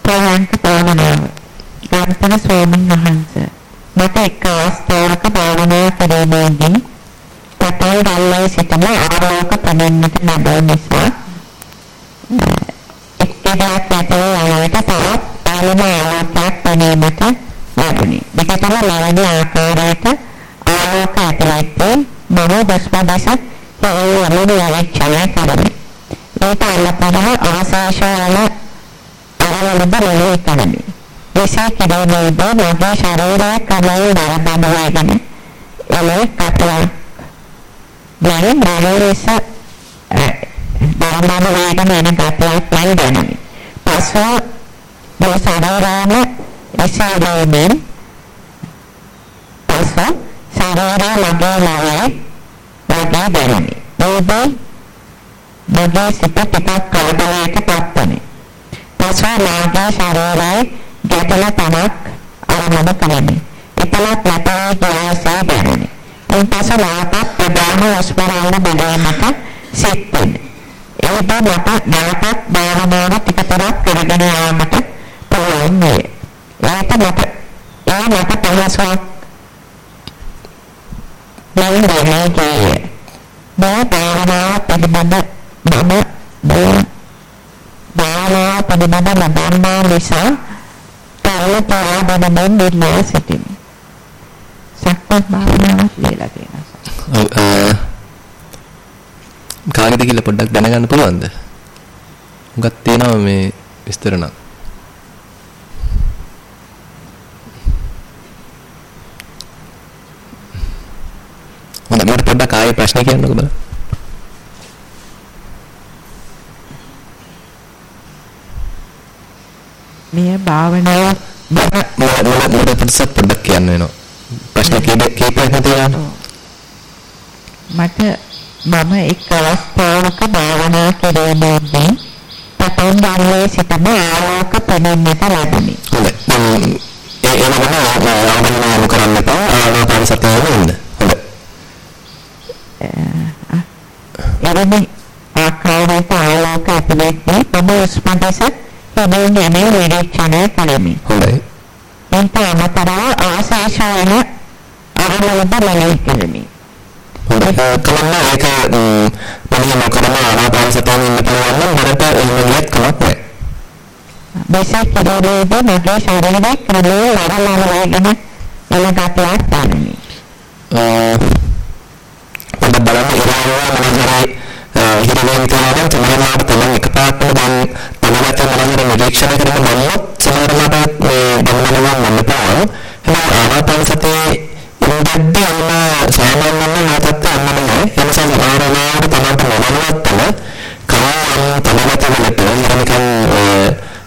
ප්‍රාණක භාවනාව ගාන්තන ස්වාමීන් වහන්සේ මට එක් අවස්ථාවක භාවනා කිරීමේදී පතේ රල්ලේ සිටම ආලෝක පෙනෙන්නට ලැබෙන නිසා එක්කෙනෙක් පතේ ආලෝක තවත් පාලම ආලෝකයක් පෙනීමට ලැබුණි. දෙකතම ලැබෙන ආකාරයට ආලෝක ඇතුළත් මම දස්පදස ඒ වලදී ආරක්ෂණය කරමි. මේක අල්ලපනහ අවශේෂවල අරවලද රැළේ කරමි. එසේ කිරීමේදී මගේ ශරීරය කමයි නරඹනවාගෙන එලේ කතලා දැන් රැළේස නරඹනවාගෙන එන කතලක් මම දැනමි. පසුව මේ ශරීරයම එසාදීමෙන් පසුව ශරීරය මගේ ලවයි වගේ දැනමි. මේදී මගේ සිත ටිකක් කලබලයට පත්වනේ. පසුව මාගේ ශරීරය ගැටල තනක් අරමුණු කරමි. එතනත් නැතේ ගියාසේ දැනුනි. එන් පසු නැවතත් ප්‍රධාන හොස්පිටල් බැලීමට සිත්තුනි. ඒට මට නැවතත් භාවනාව ටිකතරක් කරගෙන යාමට පුළුවන් වේ. ඒට මට ඒ මට පහසුවක් මම දැනේ කියේ. මේ භාවනාව පිළිබඳ මම මේ භාවනාව පිළිබඳ ලබන්නා නිසා කරල පාදනමෙන් නිර්ණය සිටිමි. සක්මන් භාවනාවක් කියලා තියෙනවා. කාගෙද කියලා පොඩ්ඩක් දැනගන්න පුළුවන්ද? හුඟක් තියෙනවා මේ විස්තර නම්. හොඳයි මට පොඩ්ඩක් ආයේ ප්‍රශ්න කියන්නකෝ බලන්න. මේ භාවනාව මම මම පොඩ්ඩක් පොඩ්ඩක් කියන්න වෙනවා. ප්‍රශ්න කීප කීපයක් තියෙනවා. මට මම එක් අවස්ථාවක භාවනා කිරීමේදී පතන් ගන්නේ සිටම ආලෝක පෙනෙන්නට ලැබුණි. හොඳයි. ඒ ඒ වගේම ආවරණය කරන්න එපා. ආනාපාන සතියෙම ඉන්න. හොඳයි. එවැනි ආකාරයක ආලෝක ඇතිවෙද්දී මම උස්මදස පෙනෙන යන්නේ නිරීක්ෂණය කළෙමි. හොඳයි. එන්ට අමතරව ආශාසන අරමුණු බලයි කෙරෙමි. හොඳයි. කලන්න ඒක මම කරන ආනාපාන සතියෙම ඉන්න පුළුවන් නම් මට එහෙමවත් කමක් නැහැ. මෙසේ කෙරෙන්නේ මගේ ශරීරයේ ක්‍රමයේ ලරලන වේගන එලගතයක් ගන්නමි. පොඩ්ඩක් බලන්න හිර වෙන තියෙනවා තමයි මාත් තමයි එකපාරටම දැන් තමලට මම නිරීක්ෂණය කරන මමත් සමහරවිට මේ බලනවා මම පාන හැම ආනාපාන සතියේ ඉඳද්දී අම්ම සාමාන්‍යයෙන් මාතත් අම්මම එනිසා ආරවාට තමයි මමත්තම කවා තමලට මම නිකන්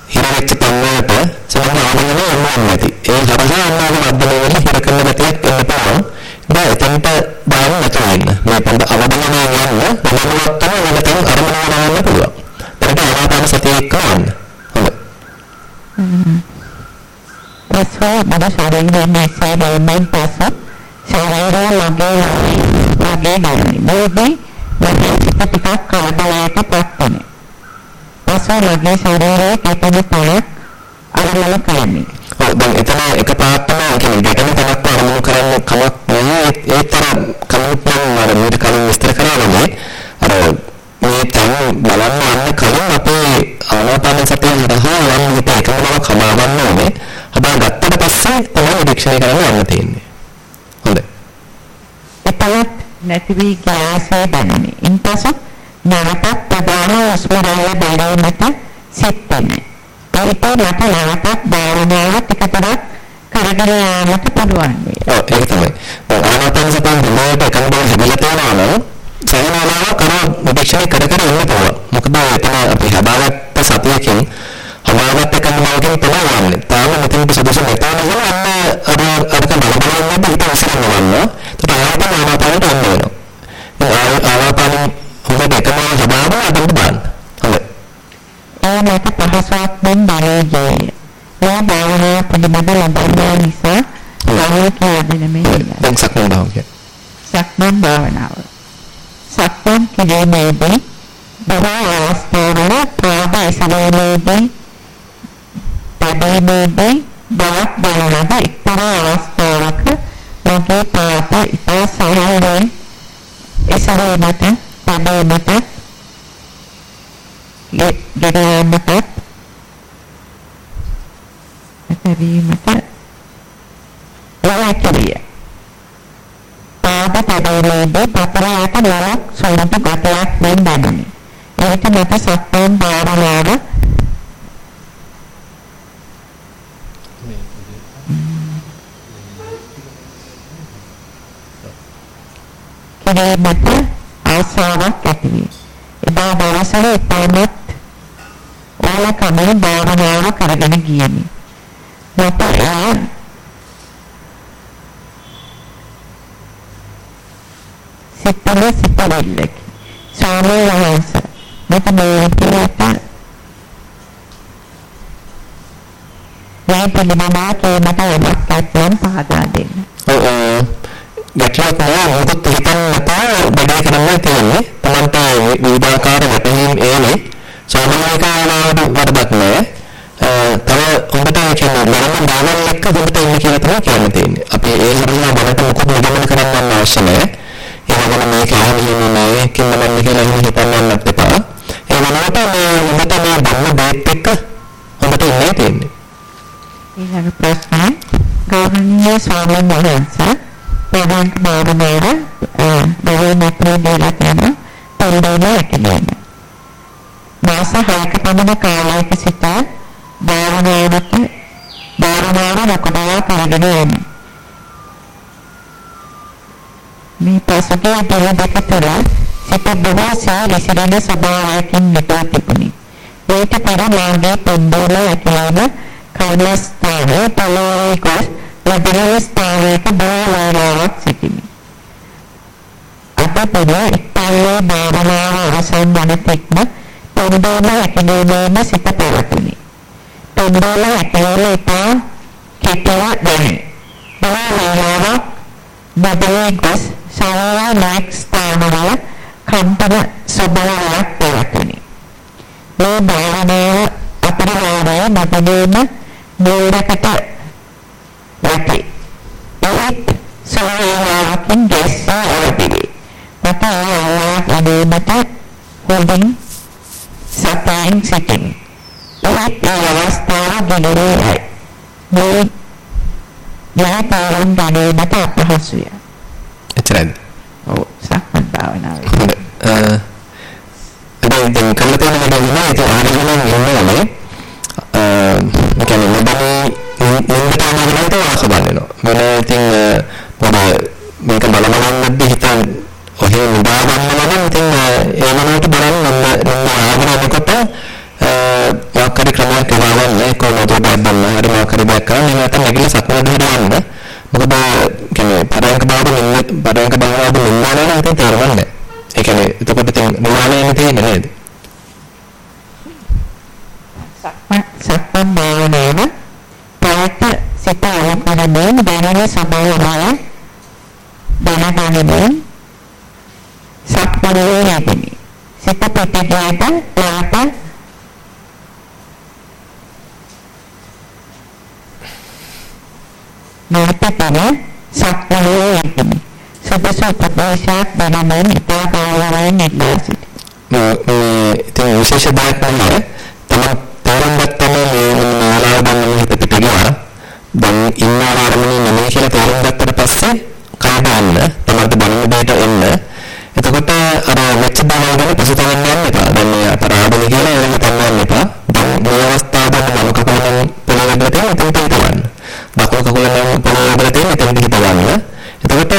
හිරෙච්ච පන්නකට සමහරවිට අම්ම නැති ඒ හරහා අම්මගේ මැදවල හිර කරන ගතියක් එන්න පාන පුළුවන්. දැන් එතනට දාන්න නැතුව ඉන්න. මේ පොඩ අවධානය යන්න බලවත් තමයි වෙනතෙන් අරමුණ ගන්න පුළුවන්. එතනට ආනාපාන සතිය එක්ක යන්න. හොඳයි. පස්ව මම ශරීරයේ මේසේ බලමින් පස්ව ශරීරය ලගේ ලගේ ගන්නේ. මොකද මගේ සිත ටිකක් කලබලයට පත් වෙනවා. පස්ව ලගේ ශරීරයේ කැපෙන තලක් අරමුණු කරන්නේ. ඔව් දැන් එතන එක පාත්තම කියන්නේ ගැටෙන තැනක් අරමුණු කරන්න කමක් නෑ ඒ තරම් කමක් නෑ අර මේක කලින් විස්තර කරානේ අර මේ තැන් බලන්න යන්න කලින් අපේ ආනාපාන සතිය හරහා යන්න හිත එකම බව කමා ගන්න ඕනේ හදා ගත්තට පස්සේ තමයි නිරීක්ෂණය කරන්න යන්න තියෙන්නේ හොඳයි එතනත් නැති වී ගියාසේ දැනෙන්නේ. ඉන්පසු නැවතත් ප්‍රධාන උස්මරය බැලීමට සිත් වෙන්නේ. ඒකට මට නැවතත් භාවනාව ටිකතරක් කරගෙන යාමට පුළුවන් වේ. ඔව් ඒක තමයි දැන් ආනාපාන සතිය මොනවද එකම බව හැදලා තියෙනවා නම් සයනාලාව කරා නිරීක්ෂණය කර කර ඉන්න පුළුවන් මොකද එතන අපි හදාගත්ත සතියකින් හදාගත්ත කමනාවකින් තමයි යන්නේ. තාම මෙතනට සුදුසු නැතාන අන්න අර අරක බලපෑම් වලට හිත විසිරෙන්න ගන්නවා. ඒත් ආනාපාන ආනාපානට යන්න වෙනවා. ඒ ආනාපාන හොඳට එකම හදාගෙන අදින්න බලන්න. හොඳයි. ඒ මට පහසුවක් මෙන් දැනෙන්නේ. ඒ භාවනාව පිළිබඳ ලබන නිසා බාහිර කියදෙන මේ දැන් සක්මන් භාවය කියන්නේ. සක්මන් භාවනාව. සක්මන් කිරීමේදී බොහෝ අවස්ථාවල පාද එසවීමේදී තැබීමේදී බවක් දැනෙනද එක්තරා අවස්ථාවක මගේ පාද ඉතා සහලෙන් එසවීමට තැබීමට ගෙඩීමට තැබීමට ලැහැකිරිය. පාද තැබීමේදී පතරයට නරක් සොනට ගතයක් මෙන් දැනුනි. එවිට මට සක්මන් භාවනාව කිරීමට ආසාවක් ඇති වේ. එදා දවසට ඉතාමත් ඕලකමින් භාවනාව කරගෙන ගියමි. මට එය සිතන සිතවිල්ලකි. ස්වාමීන් වහන්සේ මට මේ විදිහට මේ පිළිබඳව කීමට යමක් ඇත්නම් පහදා දෙන්න. ඔව් ගැටලුවක් නෑ මොකද හිතන්න නැතා බඩේ කරන්න තියෙන්නේ තමන්ට විවිධාකාර වැටහීම් එන්නේ සාමාන්‍ය කාරණාවට වරදක් නෑ තව හොඳට කියන මරණ දානල් එක්ක හොඳට ඉන්න කියලා තමයි කියන්න තියෙන්නේ. අපි ඒ හරියට බලට මොකද නිගමන කරන්න අවශ්‍ය නෑ ඒ වගේම මේක ආවෙන්නේ නෑ කින්නමන්න කියලා එහෙම හිතන්නත් එපා. ඒ වුණාට මේ හොඳට මේ බන්න බේත් එක්ක හොඳට ඉන්නේ තියෙන්නේ. ඊළඟ ප්‍රශ්නය ගෞරවනීය ස්වාමීන් වහන්සේ ප්‍රධාන භාවනාව බවමත්‍රි දීලා තියෙන පරිදෝල ඇතිවෙන. මාස 6ක පමණ කාලයක සිට භාවනාවට භාවනාව නොකඩවා කරගෙන යන්නේ. මේ පසුගිය දින දෙක තුළ සිත බොහෝසේ විසිරෙන ස්වභාවයකින් නිපා තිබුණි. ඒට පෙර මාගේ පොන්දෝල ඇතිවන කර්මස්ථානය පළවෙනි කොස් ලැබෙන ස්ථානයක බෝලාවක් සිටිමි. අපතේ ඉස්තාලේ භාවනාව අවසන් වන තෙක්ම පොන්දෝල ඇතිවීමේම සිත පැවතුණි. පොන්දෝල ඇතිවීම ඉතා කෙටව දැනේ. බෝලාවක් බදලේ ගොස් සාරා නැක් ස්ථානවල කම්පන ස්වභාවයක් පැවතුණි. මේ භාවනාව අපරවාරය මතගේම මූලකට වැටි. ඒත් සෝයාවකින් ගැස්සා අවදිවි. මට ආවාක් ලැබීමට හොඳින් සතයින් සිටින්. ඒත් ඒ අවස්ථාව ගැනීමයි. මේ යාපාරම් ගැනීමට අපහසුය. එච්චරයි ඔව් සක්මන් භාවනාවේ. හොඳයි අ දැන් කල්ලා තියෙන වැඩ නෑ ඒක ආරම්භයෙන් ඉන්නවනේ අ කියන්නේ මොබයි නින්දට යනකොට වාස බලනවා මොන ඉතින් මොන මේක බලමනන්නත් හිතන් ඔහේ නිදා ගන්නවා නම් ඉතින් ඒ වෙනකොට බලන්න නම් ආරම්භනකොට මොකක්ද ක්‍රමයක් කරවන්නේ කොහොමද බද්දන්න හරි මොකක්ද දෙයක් කරන්නේ නැත්නම් නැගිලා සක්මන් දහරවන්න මොකද කියන්නේ පරයන්ක භාවයෙන් ඉන්න පරයන්ක භාවයෙන් ඉන්නවා නම් ඉතින් තේරෙන්නේ ඒ කියන්නේ එතකොට ඉතින් නිවාණයනේ තියෙන්නේ නේද? සක්මන් භාවනාව පාට සිත අවකරණයෙන් දැනෙන සබාවය දැනගැනීමෙන් සක්මනේ යෙදෙමි. සිත පිටට යාට නැවතගෙන සක්මනේ යෙදෙමි. සුදුසු ප්‍රදේශයක් දැනගෙන ඉතා ගෞරවයෙන් ඉල්ලා සිටිනවා. මේ ඉතින් විශේෂ දෙයක් නැහැ. තමයි තේරුම් ගත්තම මේ නාලාව ගන්න හිත පිට ගියා. දැන් ඉන්න ආරම්භනේ නෙමෙයි කියලා තේරුම් ගත්තට පස්සේ කාඩන්න තමයි බලන දෙයට එන්න. එතකොට අර වෙච්ච බව ගැන පසුතැවෙන්න යන්න එපා. දැන් මේ අපරාධය කියලා එහෙම තනන්න එපා. දැන් මේ අවස්ථාවේ මම කකුලෙන් පොළොවේ ගන්න තියෙන එතන හිතවන්න. දකුණු කකුලෙන් පොළොවේ ගන්න තියෙන එතන හිතවන්න. එතකොට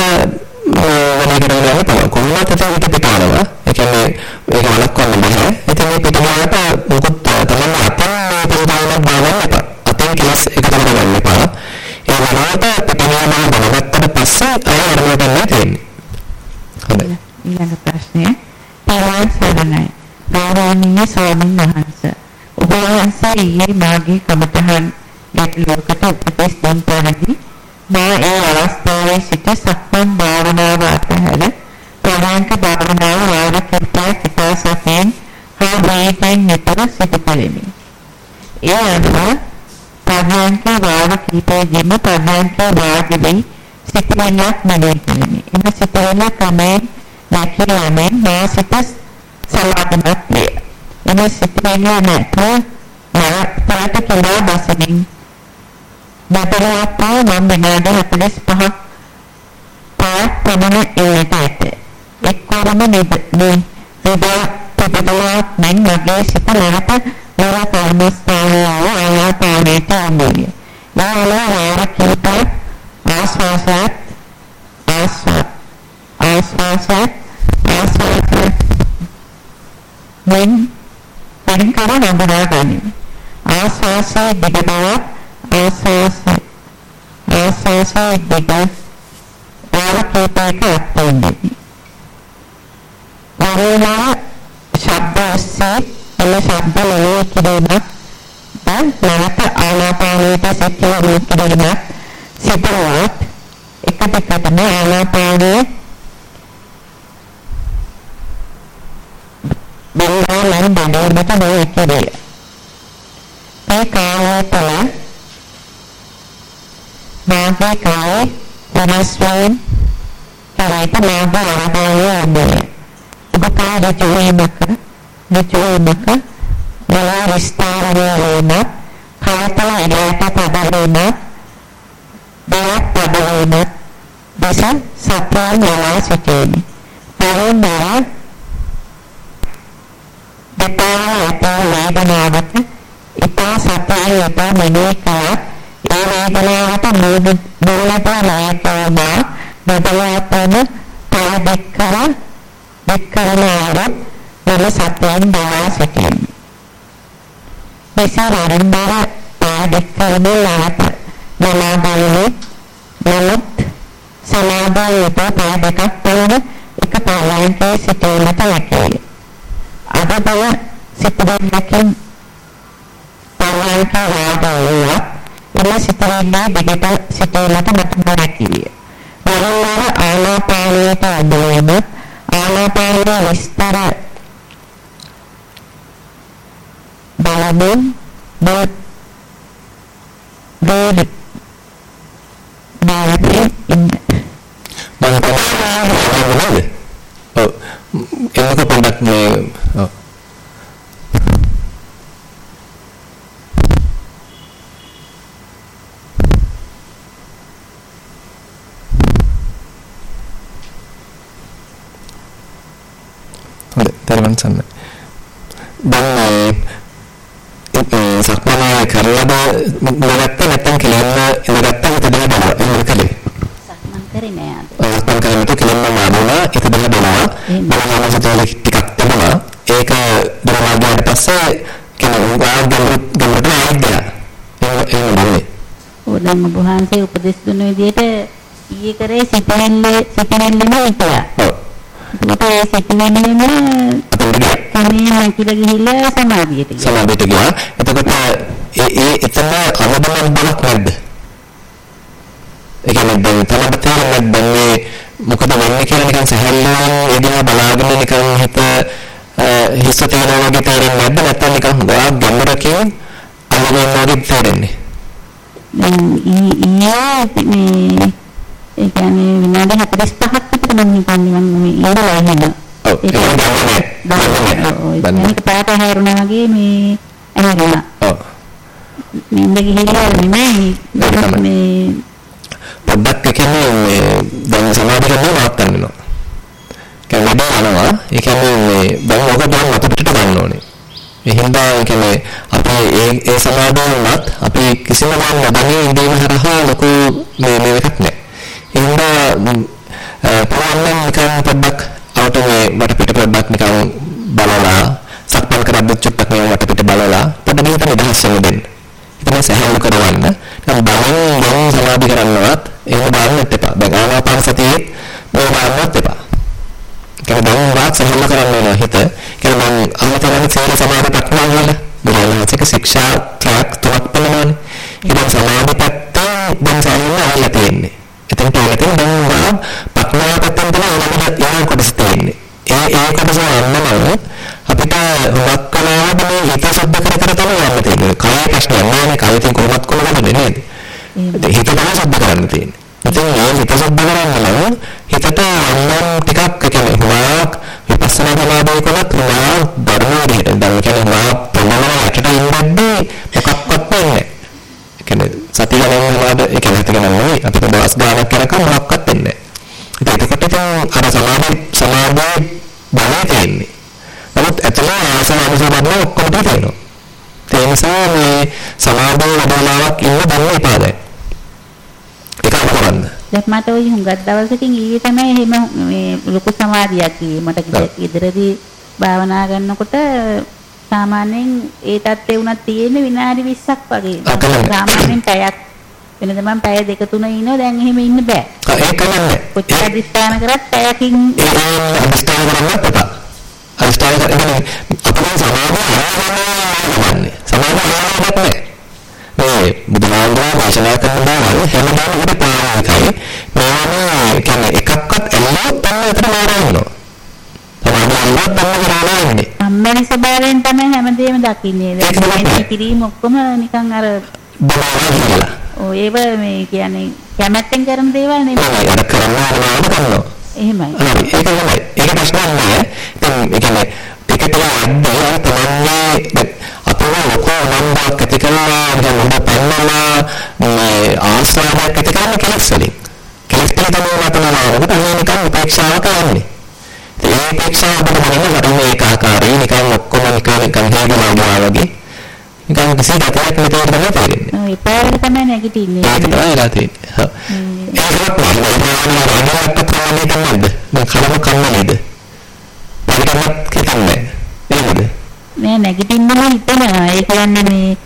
වෙන කරගෙන යන්න තමයි. කොහොමද එතන පිටපානවා. ඒ කියන්නේ ඒක වළක්වන්න බෑ. ඉතින් මේ පිටපාරට මොකද තමයි අතන් මේ පොළොවේ බලන්න එපා. අතන් කෙලස් එක තමයි ගන්න එපා. ඒ වුණාට පිටපාරම බලගත්තට පස්සේ අය අරමුණට යන්න තියෙන්නේ. හොඳයි. ඊළඟ ප්‍රශ්නය පරවන් සරණයි. ගෞරවනීය ස්වාමීන් වහන්සේ. ඔබ වහන්සේ ඊයේ මාගේ කමතහන් ගැටලුවකට උපදෙස් දුන් පරිදි මා ඒ අවස්ථාවේ සිට සක්මන් භාවනාව අතහැර ප්‍රාණාංක භාවනාව වාර කිහිපයක් සිතා සතියෙන් හා වේගයෙන් නිතර සිදු කළෙමි. ඒ අනුව ප්‍රාණාංක වාර කිහිපයකින්ම ප්‍රාණාංක වාග්දී සිතිවිල්ලක් මෙලෙ කෙලිමි. එම සිතිවිල්ල ක්‍රමයෙන් නැකිරීමෙන් මා සිත සලාදමත් වේ. එම සිතිවිල්ල නැත නැවත කියලා බසමින් බතරවත්තා මම විනාඩි 45ක් පාත් පමණ එයට ඇත. එක්වරම නිද නිදා පදලවත් මෙන් මගේ සිත නැවත කායතල මාගේ කාය වෙනස් වීම කරයිත මාගේ ආදාය අඩුවේ. ඔබ කාය දෙචුවීමක දෙචුවීමක බලා විස්තරය වීම කායතල එලයට පදවීම බයක් පදවීම දස සත්‍යයන් වලා සිටීම. පරිණාම දෙපාර අපේ වේදනාවට ඉතා සත්‍යය යතා මෙලේ කරත් ඒ වේදනාවට මූල මූලත නායකවම බදලාපන පාදකර දෙක්කරනාව වල සත්‍යයන් බලා සිටීම. මෙසේ වරන්බර පාදකරන ලාප බලාබලු නමුත් සමාදායත පාදකක් වන එක පාලයන්කේ සිටීමට හැකියි. අද බව සිතදන්නකින් පාලයන්ක වාදවල එම සිතරන්නේ දෙකට සිටීමට මට හැකියි. වරන්බර ආනාපානයට අදවීම ආනාපානයේ විස්තර බලමින් බොත් බෝඩ් බාරේ ඉන්න මම තමයි ඔව් ඒක පොඩ්ඩක් මේ තරවන් සන්න දැන් ඒ සක්මනේ කරලාද ඉඳගත්ත නැත්නම් කෙලින්ම ඉඳගත්ත හිත දෙන බල එහෙම කලේ සක්මන් කරේ නෑ අද. සක්මන් කරනකොට කෙලින්ම වාඩුණා හිත දෙන බලනවා බලනවා සිතවල ටිකක් තිබුණා ඒක බලනවා ගියාට පස්සේ කෙනෙක් වාග්ගම ගමකට ආයෙත් ගියා එහෙම එහෙම බලන්නේ ඕ දැන් ඔබ වහන්සේ උපදෙස් දුන්න විදිහට ඊයේ කරේ සිටිනෙල්ලේ සිටිනෙල්ලෙම හිටියා. ඔව්. ඒකට ඒ සිටිනෙල්ලෙම කමේ නැතිලා ගිහිල්ලා සමාධියට ගියා. සමාධියට ගියා. එතකොට ඒ ඒ එතන අවබෝධයක් බලක් නැද්ද? ඒ කියන්නේ දැන් තමයි තේරෙන්නේ දැන් මේ මොකද වෙන්නේ කියලා නිකන් සැහැල්ලුවෙන් ඒ දිහා බලාගෙන නිකන් හිත හිස්ස තියනවා වගේ තේරෙන්නේ නැද්ද? නැත්නම් නිකන් ගොඩාක් ගැඹුරකින් අල්ලගෙන වගේ තේරෙන්නේ. දැන් ඊයේ මේ ඒ කියන්නේ විනාඩි 45ක් විතර මම හිතන්නේ මම මේ ඉඳලා එහෙම. ඔව් ඒක පාට හැරුණා වගේ මේ ඇහැරුණා. ඔව්. නින්ද ගිහිල්ලා නෙමෙයි මේ පොඩ්ඩක් කියන්නේ මේ දැන් සමාධිය කරනවා නවත්තන්න වෙනවා. කියන්නේ වැඩ යනවා. ඒ කියන්නේ මේ දැන් ඔක දැන් අපිට ගන්න ඕනේ. ඒ හින්දා කියන්නේ අපි ඒ ඒ සමාධියවත් අපි කිසිම නබනේ ඉඳීම හරහා ලොකු මේ මේ එකක් නැහැ. ඒ හින්දා පුළුවන් නිකන් පොඩ්ඩක් අවුට මේ මට පිට පොඩ්ඩක් නිකන් බලලා සක්මන් කරද්දී චුට්ටක් මේ මට පිට බලලා පොඩ්ඩක් නිකන් නිදහස් වෙන්න දෙන්න. ඉතින් සහැල්ලු කරවන්න. දැන් බලෙන් දැන් සමාධි කරන්නවත් එහෙම බලන්නත් එපා. දැන් ආනාපාන සතියේ මේ බලන්නත් එපා. කියන්නේ දැන් වාත් සහැල්ලු කරන්න ඕන හිත. කියන්නේ මම අමතරව සීල සමාධි ප්‍රඥා වල බුදුරජාණන්සේක ශික්ෂා ත්‍යක් තුනක් පනවන්නේ. ඉතින් සමාධි පැත්තෙන් දැන් සාමාන්‍ය ආලා තියෙන්නේ. එතන තෝරගෙන දැන් මම ප්‍රඥා පැත්තෙන් තමයි යන කොටස තියෙන්නේ. ඒ ඒ කොටස යන්නම අපිට හුඟක් කලාවට මේ හිත සබ්ද කර කර තමයි යන්න තියෙන්නේ. කය ප්‍රශ්නයක් නෑ නේ. කයෙන් කොහොමත් කොහොමද නේද? හිත තමයි සබ්ද කරන්න තියෙන්නේ. ඉතින් මේ හිත සබ්ද කරන්න නම් හිතට අන්නම් ටිකක් කියන්නේ හුඟක් විපස්සනා සමාධිය කරත් හුඟක් ධර්ම විදිහට දැන් කියන්නේ හුඟක් ප්‍රමාණයට ඉන්නද්දී මොකක්වත් නැහැ. කියන්නේ සතිය ගණන් ඒ කියන්නේ හිත ගණන් නෙවෙයි අපිට දවස් ගානක් කරකම් මොකක්වත් වෙන්නේ නැහැ. ඒකට ඉතින් අර සමාධි සමාධි බලය තියෙන්නේ. නමුත් ඇතුළේ ආසන අනුසබන්න ඔක්කොම තියෙනවා. ඒ නිසා මේ සමාධිය වඩලාවක් ඉන්න බන්න එපා දැන්. ඒක කරන්න. දැන් මට ওই හුඟක් දවසකින් ඊයේ තමයි එහෙම මේ ලොකු සමාධියක් කියේ මට ඉදිරියදී භාවනා කරනකොට සාමාන්‍යයෙන් ඒ තත්ත්වේ උනත් තියෙන්නේ විනාඩි 20ක් වගේ. සාමාන්‍යයෙන් පැයක් වෙනද මම පැය දෙක තුන ඉන්නවා දැන් එහෙම ඉන්න බෑ. ඒක නෑ. කොච්චර අධිෂ්ඨාන කරත් පැයකින් අධිෂ්ඨාන කරන්න එපා. අධිෂ්ඨාන කරන්නේ අපේ. සමාධිය හරවන්නේ මේ බුදුහාමුදුරුවෝ වාසනා කරන බව හැමදාම උඩ පාරාකයි. මේවා කියන්නේ එකක්වත් ඇල්ලුවොත් තමයි එතන මාරනවා. සමාධිය තමයි කරන්නේ. අම්මනේ ස්වභාවයෙන් තමයි හැමදේම දකින්නේ. දැන් කිරීම ඔක්කොම නිකන් අර. ඔය ඒව මේ කියන්නේ කැමැත්තෙන් කරන දේවල් නෙමෙයි. ඒක කරනවා කරනවා. එහෙමයි. ඒක තමයි. ඒක ප්‍රශ්නයක් නෑ. ඉතින් ඒ කියන්නේ ටික ටික අද්දලා තමයි අපේ ලොකෝ නම්බර් ඇති කරලා දැන් ඔබ පන්නලා මේ ආස්වාදයක් කරන කෙලස් වලින්. කෙලස් තමයි. ඔබ තමයි නිකන් උපේක්ෂාව කරන්නේ. ඒ උපේක්ෂාව ඔබට මොනවද කරන්නේ ඒකාකාරී නිකන් ඔක්කොම නිකන් නිකන් හේතුවා වගේ. නිකන් කිසි දෙයක් නැතුව තමයි තේරෙන්නේ. ඔය පාරේ තමයි නැගිටින්නේ. ඒක තමයි වෙලා තියෙන්නේ. හා. ඒකත් නේද? මම කලම කන්න නේද? ඒකවත් කියන්නේ නේද? නෑ නැගිටින්නම හිතෙනවා. ඒ කියන්නේ මේ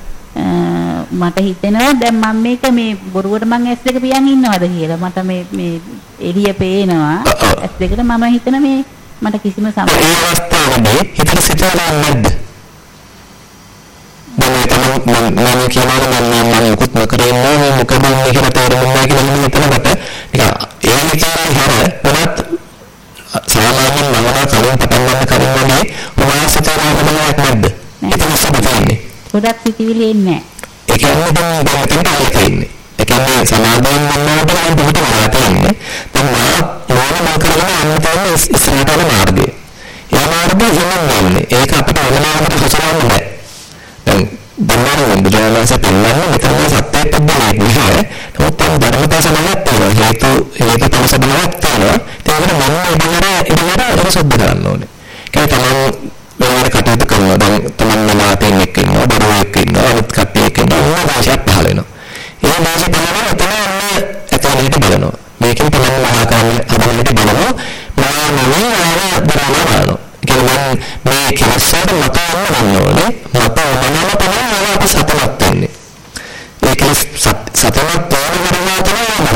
මට හිතෙනවා දැන් මම මේක මේ බොරුවට මං ඇස් දෙක පියන් ඉන්නවද කියලා. මට මේ මේ එළිය පේනවා. ඇස් දෙකට මම හිතන මේ මට කිසිම අවස්ථාවේදී හිතට සිතලා නැද්ද? මම තමයි මම කියනවා මම මම මොකුත් නොකර ඉන්නවා මොකද මම තේරුම් ගන්න කියලා මම හිතනකොට නිකන් ඒ විචාරය හැර මොනවත් සාමාන්‍යයෙන් මම කලින් පටන් ගන්න කලින් වගේ වාසිතරාවක් නැද්ද? ඒක සම්පූර්ණයි. ගොඩක් සිතිවිලි එන්නේ ඒ කියන්නේ දැන් දැන් තමයි තියෙන්නේ. ඒ කියන්නේ සමාධියෙන් මනෝට නම් පිට වෙලා තියෙන්නේ. දැන් මම මොන කරගෙන යන්න තියෙන ඉස්සරහට මාර්ගය. ඒ මාර්ගය ඉන්නේ. ඒක අපිට වෙනවාකට සසරන්න බෑ. දැන් බණාරෙන් බුදුරජාණන්සේ පෙන්නන්නේ මෙතන සත්‍යය පොඩ්ඩක් නෑ. නමුත් තම ධර්මතා සමගත් තියෙනවා. හේතු හේතු තම සබලවත් තියෙනවා. ඒකට මම ඉදලා ඉදලා ඒක සුද්ධ කරන්න ඕනේ. ඒක තමයි වෙනවර කටයුතු කරනවා. දැන් තමන් නමාතෙන් එක්ක ඉන්නවා, දරුවෙක් ඉන්නවා, අනිත් කට්ටිය එක්ක ඉන්නවා. ආශයක් පහල වෙනවා. ඒ ආශය පහල වෙනවා තමයි ඇතුළට බලනවා. මේකෙන් තමයි මහා කරන්නේ අදලට බලනවා. මා නෙවෙයි ආය බලනවා. කියන්නේ මේ කෙලෙසට මත යන්න ඕනේ. මත යනම තමයි අපි සතපත් වෙන්නේ. ඒ කෙලෙස් සතපත්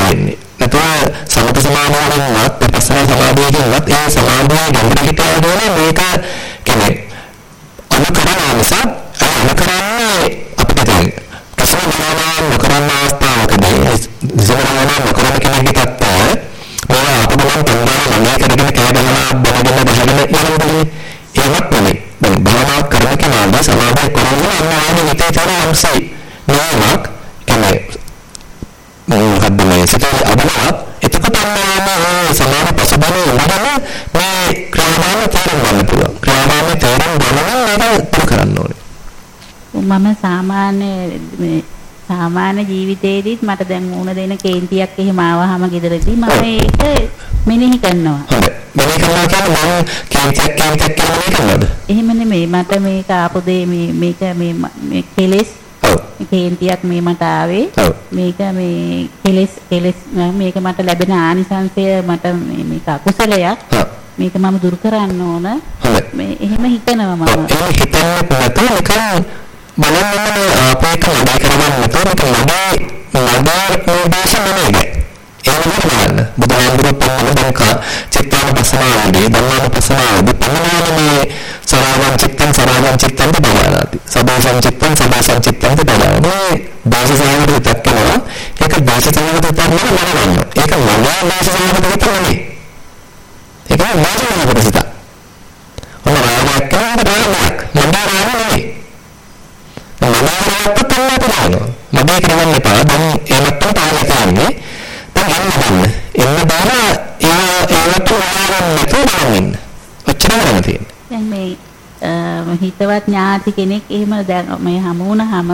වෙන්නේ. නැතුව සමත සමාධියෙන්වත් විපස්සනා සමාධියකින්වත් ඒ සමාධිය ගැඹුර හිතලා දෙන්නේ මේක කියන්නේ අනුකරණ නිසා අනුකරන්නේ අපිට දැන් ප්‍රසන්න භාවනා නොකරන අවස්ථාවකදී ඉස්සරහම නොකරන කෙනෙක්ගේ තත්ත්වය? මේවා අපබලන් තණ්හා ළඟ කරගෙන කෑ ගහලා බලගෙන බහගෙන යනවානේ ඒවත් නෙමෙයි. දැන් භාවනා කරන කෙනාට සමාධිය කරන්නේ අන්න ආයේ හිතේ තියෙන අංශයි. නෝමක් කියන්නේ මොකද්ද මේ සිතේ අදහස් එතකොට මේ සමාධි පසුබිමේ ඉඳගෙන මේ ක්‍රියාදාම තේරුම් ගන්න පුළුවන්. ක්‍රියාදාම තේරුම් ගන්න මේක කරන්න ඕනේ. මම සාමාන්‍ය මේ සාමාන්‍ය ජීවිතේදීත් මට දැන් වුණ දෙන කේන්තියක් එහෙම ආවහම ගෙදරදී මම ඒක මෙනෙහි කරනවා. හොඳයි. මෙනෙහි කරනවා කියන්නේ මම කේන්තියක් කේන්තියක් කියලා කරනවද? එහෙම නෙමෙයි මට මේක ආපු දේ මේ මේක මේ මේ කෙලෙස් ඔව්. කේන්තියක් මේ මට ආවේ. මේක මේ කෙලෙස් කෙලෙස් මේක මට ලැබෙන ආනිසංසය මට මේ මේක අකුසලයක්. මේක මම දුරු කරන්න ඕන. මේ එහෙම හිතනවා මම. ඒ හිතන්නේ නැතුව බලන්න අපේක නඩේ කරගන්න නැතුව නිකන් නඩේ නඩේ නිර්දේශ නෙමෙයි. ඒක බලන්න. බුදුහාමුදුරුවෝ පොතේ දැන් කා චිත්තානුපස්සනාවේදී ධම්මානුපස්සනාවේදී පමණානේ සරාගම් චිත්තං සරාගම් චිත්තං බලනාති. සබෝසං චිත්තං සබෝසං චිත්තං බලනාති. දාසසාරට විතක්කනවා. ඒක දාසසාරට විතරක් නෙවෙයි. ඒක මනෝ දාසසාරට විතරක් නෙවෙයි. ඒක දාසසාරට විතරක්. ඔන්න රාගයක් කරනකොට රාගයක්. මන්දා රාග නෙවෙයි. මනෝරාගත් තමයි කරන්නේ. කරන්න එපා. දැන් ඒකට පාලනය කරන්නේ. දැන් යන්න එන්න බාර ඒ ඒකට වහන්න තුනමින්. ඔච්චර කරන්න තියෙන්නේ. දැන් මේ හිතවත් ඥාති කෙනෙක් එහෙම දැන් මේ හමු වුණාම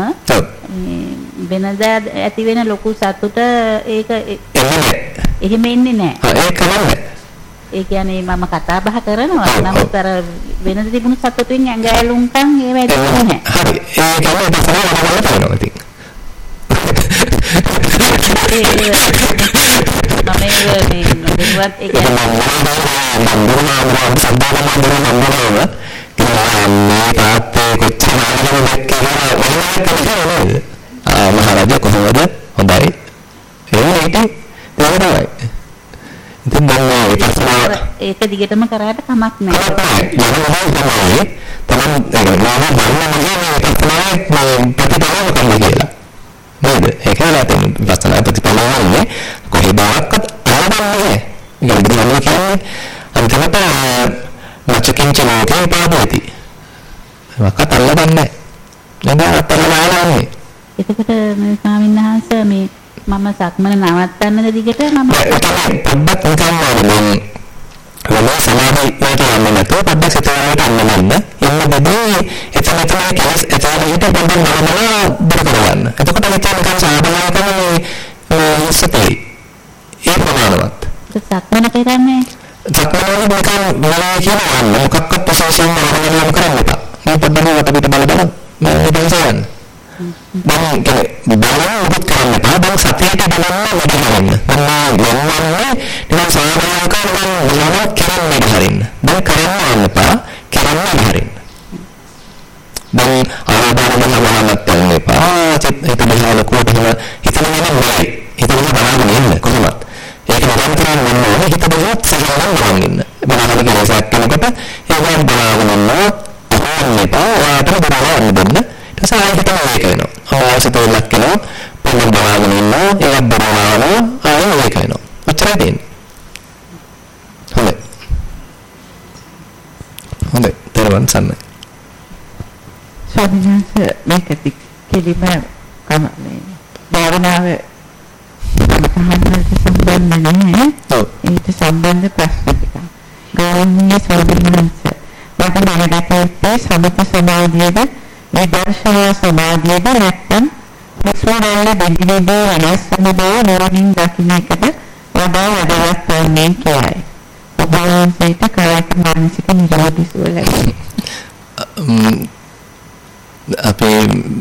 වෙනදා ඇති වෙන ලොකු සතුට ඒක එන්නේ එහෙම එන්නේ නැහැ. නැහැ. ඒක කරන්නේ. ඒ කියන්නේ මම කතා බහ කරනවා. නමුත් අර වෙනද තිබුණු සතුටින් ඇඟ ඇලුම්කම් ඒව ඇති නැහැ. හරි. ඒ ඉතින්. ඒ- ඒ- මම ඒ ඒ කියන්නේ මහරජා කොහොමද හොඳයි එහෙම හිටියේ ඒක තමයි ඉතින් දැන් මේ විපස්සනා ඒක දිගටම කරාට කමක් නැහැ. තමයි තමයි නේද? ඒක නැත්නම් විපස්සනා ප්‍රතිපදාවන්නේ කොහෙදාවත් ආවන්නේ ගම්බුනම කියන්නේ අන්තිමට මචකින්ච ලෝකේ පාදති වක්කත් අල්ලගන්නේ නේද? අතරලාලන්නේ එතකොට මේ ස්වාමීන් වහන්සේ මේ මම සක්මන නවත්තන්නද දිගට මම පොඩ්ඩක් නිකන් මම මම සමාධි වලට යන්න නැතුව පොඩ්ඩක් සිතාරයට යන්න ගන්න. එන්න බදී එතන එතන කෙලස් එතන හිට පොඩ්ඩක් නරමලා දුර කරගන්න. එතකොට මෙතන නිකන් සාධනා කරන සතිය. ඒ ප්‍රමාණවත්. සක්මන කරන්නේ සක්මනේ නිකන් මොනවා කියනවා මොකක්වත් ප්‍රසේෂයෙන් නරමලා කරන්න එපා. මේ පොඩ්ඩක් වට පිට බල බල මේ දැන් දැන් බලන්න උපත් කරන්න එපා. දැන් සතියට බලන්න වැඩි කරන්න. මම යන්නේ නිකන් සාමාන්‍යක මම කරන්න හරින්න. දැන් කරන්න යන්න එපා. කරන්න හරින්න. දැන් ආදානම නමනත් යන්න එපා. චිත් හිත දිහා ලකුවට එහෙම හිතන නෑ. හිතන බලාගෙන ඉන්න කොහොමද? ඒක නිරන්තරයෙන් වෙන්න ඕනේ. හිත බලවත් සහලව ගන්න ඉන්න. බලාගෙන කෙලසක් කරනකොට ඒක බලාගෙන ඉන්න. අහන්න එපා. ඔයාට බලාගෙන දෙන්න. පස්සේ ආයෙත් ඒක වෙනවා. අවශ්‍ය තෝරලක් කරනවා. පොඩ්ඩක් බලාගෙන ඉන්නවා. ඒකත් බලාගෙන ආයෙත් ඒක වෙනවා. ඔච්චරයි තියෙන්නේ. හොඳයි. හොඳයි. දරුවන් සන්නයි. ස්වාමීන් මේක ටික කෙලිම කම මේ භාවනාව සම්බන්ධ සම්බන්ධ නැහැ. ඔව්. ඒට සම්බන්ධ ප්‍රශ්න ටිකක්. ගෞරවනීය ස්වාමීන් වහන්සේ මට දැනගත්තේ සමත සමාධියද විදර්ශනා සමාධියද නැත්නම් විස්වරණ දෙවිදේ වෙනස් වන බව නුවණින් දකින්න එකට වඩා වැදගත් වන්නේ කියයි. ඔබ වහන්සේට කායික මානසික නිරෝධී සුව ලැබේ. අපි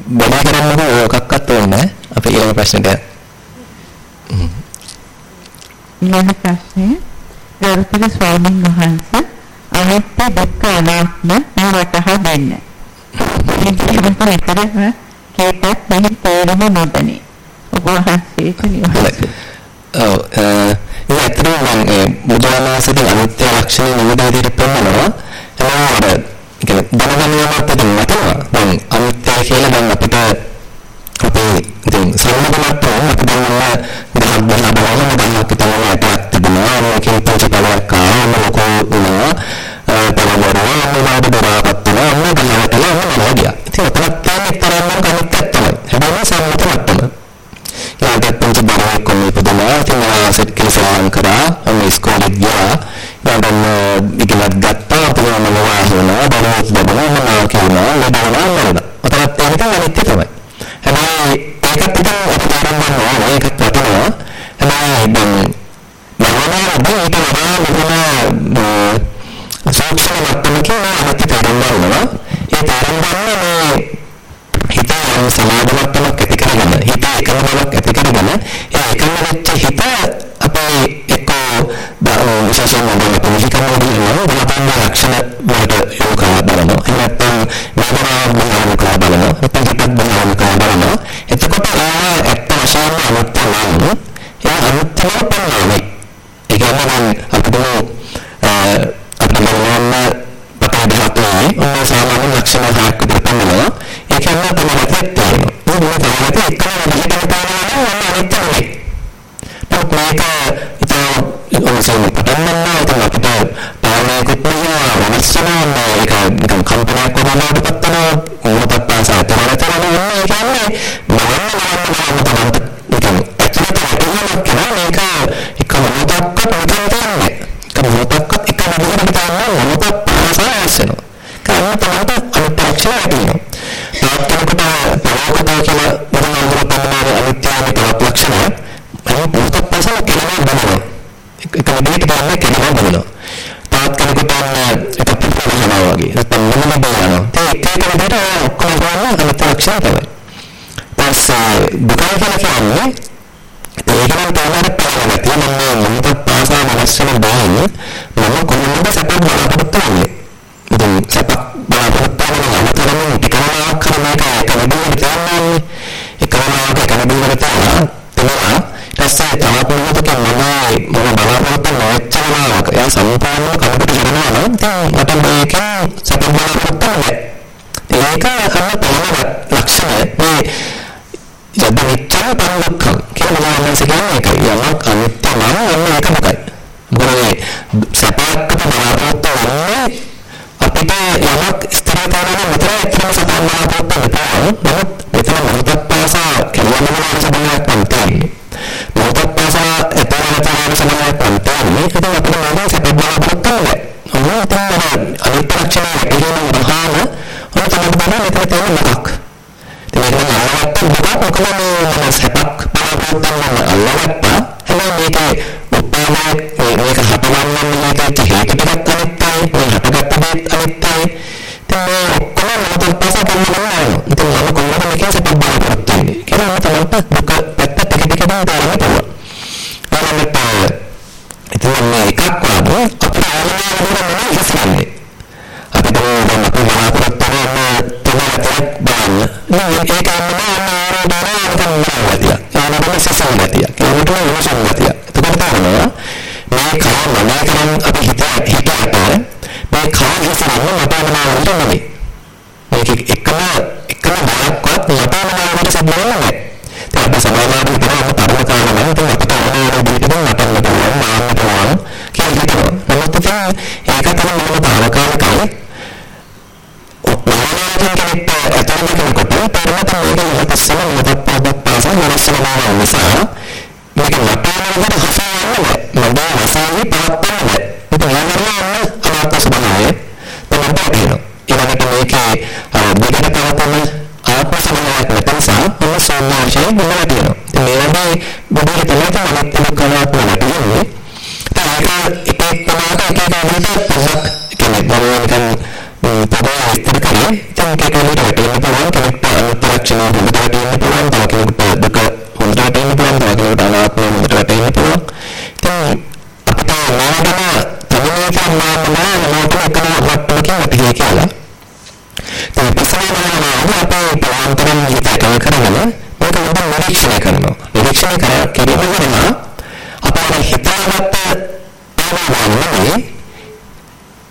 බඩ කරන්නකො ඔකක්වත් ඕනේ අපි ඊළඟ ප්‍රශ්නෙට ඊළඟ ප්‍රශ්නය ගරුතර ස්වාමීන් වහන්සේ අනිත්‍ය දුක්ඛ අනාත්ම වටහා දෙන්න. මේ ජීවිත විතරම කේතත් මෙහි තේරුම නොදැනේ. ඔබ වහන්සේට නිවස. ඔව්. ඒ ඇත්තටම මම ඒ බුදුරජාණන්සේගේ අනිත්‍ය ලක්ෂණය නිවැරදි විදිහට පෙන්නනවා? එනවා අර කියන්නේ දැනගන්නවත් දැන් මතනවා දැන් අනිත්‍ය කියලා දැන් අපිට අපේ දැන් සම්මතමත් අපි දැන් ගහක් ගහලා බලන දැන් අපි තමයි අටක් තිබුණා මේකේ පංචකලයක් ආවම ලොකු වුණා පළවරවා මොනවද බරපත් වෙනවා අන්න ගහටලා අන්න ගියා ඉතින් අපලත් තාම තරම්ම අනිත්‍යයක් තමයි හැබැයි සම්මත මට්ටම ඊට පස්සේ බරක් කොහොමද ඉපදුනා ඉතින් ආසෙත් කියලා කරා අන්න ඉස්කෝලේ ගියා ඊට ඉගෙනත් ගත්තා අපිටම මොනවා වුණා බලවත් බබලා මොනවා කියනවා ලබනවා නේද ඔතනත් ඒක අනිත්‍ය තමයි හැබැයි ඒකත් ඉතින් අපිට ආරම්භ වෙනවා ඒකත් වටිනවා හැබැයි දැන් මනෝමය ඒක වඩා සූක්ෂම මට්ටමකින් අනිත්‍ය තේරුම් ගන්නවා ඒ තේරුම් ගන්න මේ හිත සමාධි මට්ටමක් ඇති කරගෙන හිත එකම බවක් ඇති කරගෙන ඒ එකම වෙච්ච හිත අපේ එක්කෝ විශේෂයෙන්ම මොකද පොලිසිකමෝඩියෝ බලපෑම් ලක්ෂණ වලට යොමු කරලා බලනවා. එහෙම නැත්නම් නගරාව යොමු කරලා බලනවා. නැත්නම් හිතත් යොමු කරලා බලනවා. එතකොට ආ ඇත්ත වශයෙන්ම අනිත්‍ය නම් ඒ අනිත්‍යම පන්නන්නේ. ඒ කියන්නේ අපිට අපිට මොනවාම පටහැදහතුයි ඔන්න සාමාන්‍ය ලක්ෂණ හයක් විදිහට පන්නනවා. ඒ කියන්නේ තමයි ඇත්ත තියෙනවා. ඒ මොනවද තමයි එකම විදිහට පන්නනවා නම් අනිත්‍ය නෙවෙයි. නමුත් මේක ඔසෝන පටන් ගන්නවා ඉතින් අපිට පාලනයකුත් නැහැ වෙනස්සනවා ඒක නිකන් කල්පනාවක් වුණාට පත්තනවා මොකක්ද පාසා තරතරන ඒ කියන්නේ මම මම තමයි නිකන් ඇත්තටම ඒක මේක එක මොහොතක්වත් නිකන් තන්නේ එක මොහොතක්වත් එක මොහොතකට තන්නේ මොහොතක් පාසා ඇස්සෙනවා කාම තමයි අනිත්‍යක්ෂය ඇතිවෙනවා තාත්තකට පරෝකතා කියලා මොනවා කරපන්නා අනිත්‍යම තවත් ලක්ෂණයක් අනිත් මොහොතක් පාසා කෙනෙක් බලනවා එක විදිහට බලන්න කෙනෙක් බලනවා. තාත් කෙනෙකුට එක පිටුපිටනවා වගේ. නැත්නම් මොනම බලනවා. ඒ එක එක විදිහට ඔක්කොම බලන අනිත්‍යක්ෂය තමයි. පස්සේ දුක කියලා කියන්නේ ඒකෙන් තමයි පාරක් තියෙනවා. මොකද පාසා මනසෙන් බලන්නේ මම කොහොමද සැප බලාපොරොත්තු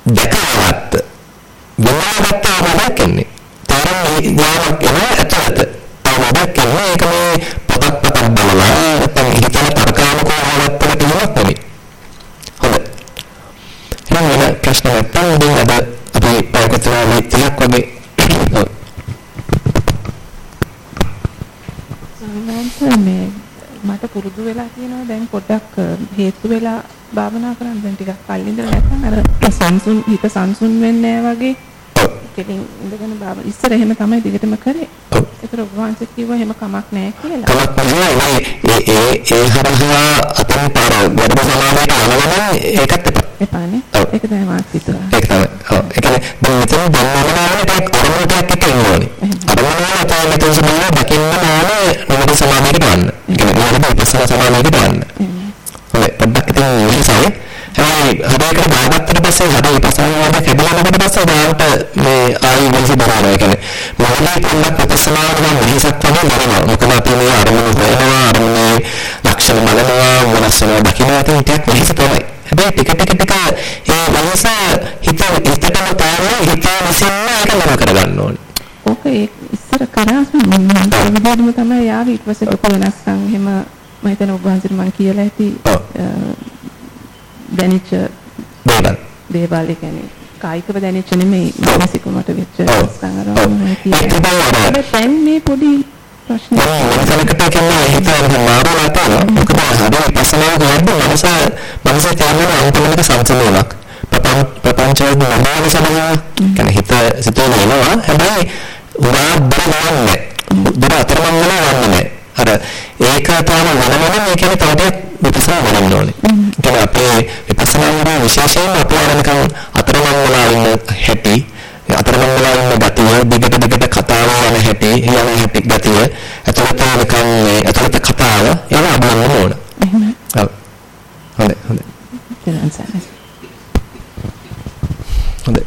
දැකගත්ත වෙනවකට තමයි කියන්නේ. තරම් යාමක් එන ඇතුළත. තමයි දැක්කේ ඒක මේ පොතක් පතක් බලලා නැත්නම් හිතන තර්කානුකූලව ගත්තට නමක් නෙමෙයි. හොඳයි. එහෙනම් වෙන ප්‍රශ්න නැත්නම් දැන් අද අපි පැයකටම තියක් වගේ මේ මට පුරුදු වෙලා තියෙනවා දැන් පොඩ්ඩක් හේතු වෙලා භාවනා කරන්න දැන් ටිකක් කල් ඉඳලා නැත්නම් අර සංසුන් හිත සංසුන් වෙන්නේ වගේ කෙලින් ඉඳගෙන භාවනා ඉස්සර එහෙම තමයි දිගටම කරේ. ඒතර වහන්සේ කිව්වා එහෙම කමක් නැහැ කියලා. කමක් නැහැ ඒ ඒ ඒ හරහා අතන පාර වැඩ සමානයට යනවා ඒකත් එපා. එපානේ. ඒක තමයි මාත් හිතුවා. ඒක තමයි. ඔව්. ඒ කියන්නේ දැන් මෙතන ටිකක් අරමුණක් එක්ක ඉන්න ඕනේ. අරමුණ අතන මෙතන සමානව දකින්න ඕනේ නොමද සමානයකට ගන්න. ඒ කියන්නේ මොනවද විපස්සනා සමානයකට ගන්න. හොඳයි. පොඩ්ඩක් ඉතින් ඉස්සයි. හැබැයි හදයකට දාගත්තට පස්සේ හද විපස්සනා වල කැඩලාකට පස්සේ දාවට මේ ආයි වෙනස බලනවා. ඒ කියන්නේ මොනවද පොඩ්ඩක් විපස්සනාවට නම් වෙනසක් වගේ බලනවා. මොකද අපි මේ අරමුණ හොයනවා අරමුණේ ලක්ෂණ බලනවා වෙනස් වෙනවා දකින්න ඉතින් ටිකක් වෙනස තමයි. හැබැයි ටික ටික ටික ඒ වෙනස හිත හිතටම තාම හිත විසින්ම ඒක නතර කරගන්න ඕනේ. ඕක ඒ ඉස්සර කරා මම විදිහටම තමයි යාවි ඊට පස්සේ ලොකු වෙනස්කම් එහෙම මම හිතන ඔබ වහන්සේට මම කියලා ඇති දැනිච්ච දේවල්. දේවල් කියන්නේ කායිකව දැනෙච්ච නෙමෙයි මානසිකව මට වෙච්ච දැන් මේ පොඩි ප්‍රශ්නයක්. මොනසලකට කියන්නේ හිතන මාරුලා තමයි මොකද හදේ පස්සනාව කරද්දී මනස මනස තියෙන අන්තිමට සංසමයක් ප්‍රපංචයෙන් නමාන සමග කියන්නේ හිත සිතේ එනවා හැබැයි උනා බලන්නේ දුර අතරමං වෙනවා අර ඒක තාම වලවන මේ කියන්නේ තවද විපස්සනා වඩන්න ඕනේ. ඒ අපේ විපස්සනා වල විශේෂයෙන්ම අපේ අරනකම් අතරමං වෙලා ඉන්න හැටි අතරමං වෙලා ඉන්න ගතිය දිගට දිගට කතාව යන හැටි යන හැටි ගතිය අතරත නිකන් මේ අතරත කතාව යන අබලන්න ඕන. හොඳයි හොඳයි. හොඳයි. හොඳයි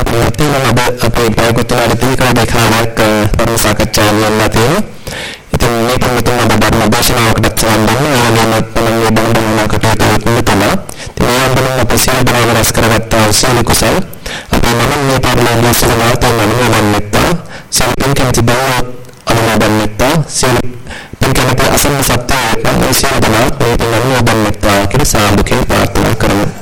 අපේ අපේ ප්‍රයෝගතවල තියෙන කාර්යයක් පරම සාකච්ඡාවක් වෙනවා තියෙනවා. ඉතින් මේ පොතේ මම ධර්ම දේශනාවකට සම්බන්ධව ආනන්ද පළමුව බඳුනකට තවත් තමයි. ඉතින් ආනන්ද අපසිය බව රස කරගත්ත අවසන් කුසල අපේ මම මේ පරිලෝකීය සමාතන් අනුමතන්නෙත්තා සම්පූර්ණ කැමති බව අනුමතන්නෙත්තා සියලු පින්කමට අසන්න සත්‍යය පරිශීලනය මේ පරිලෝකීය බඳුනට කියලා සාදුකේ ප්‍රාර්ථනා කරමු.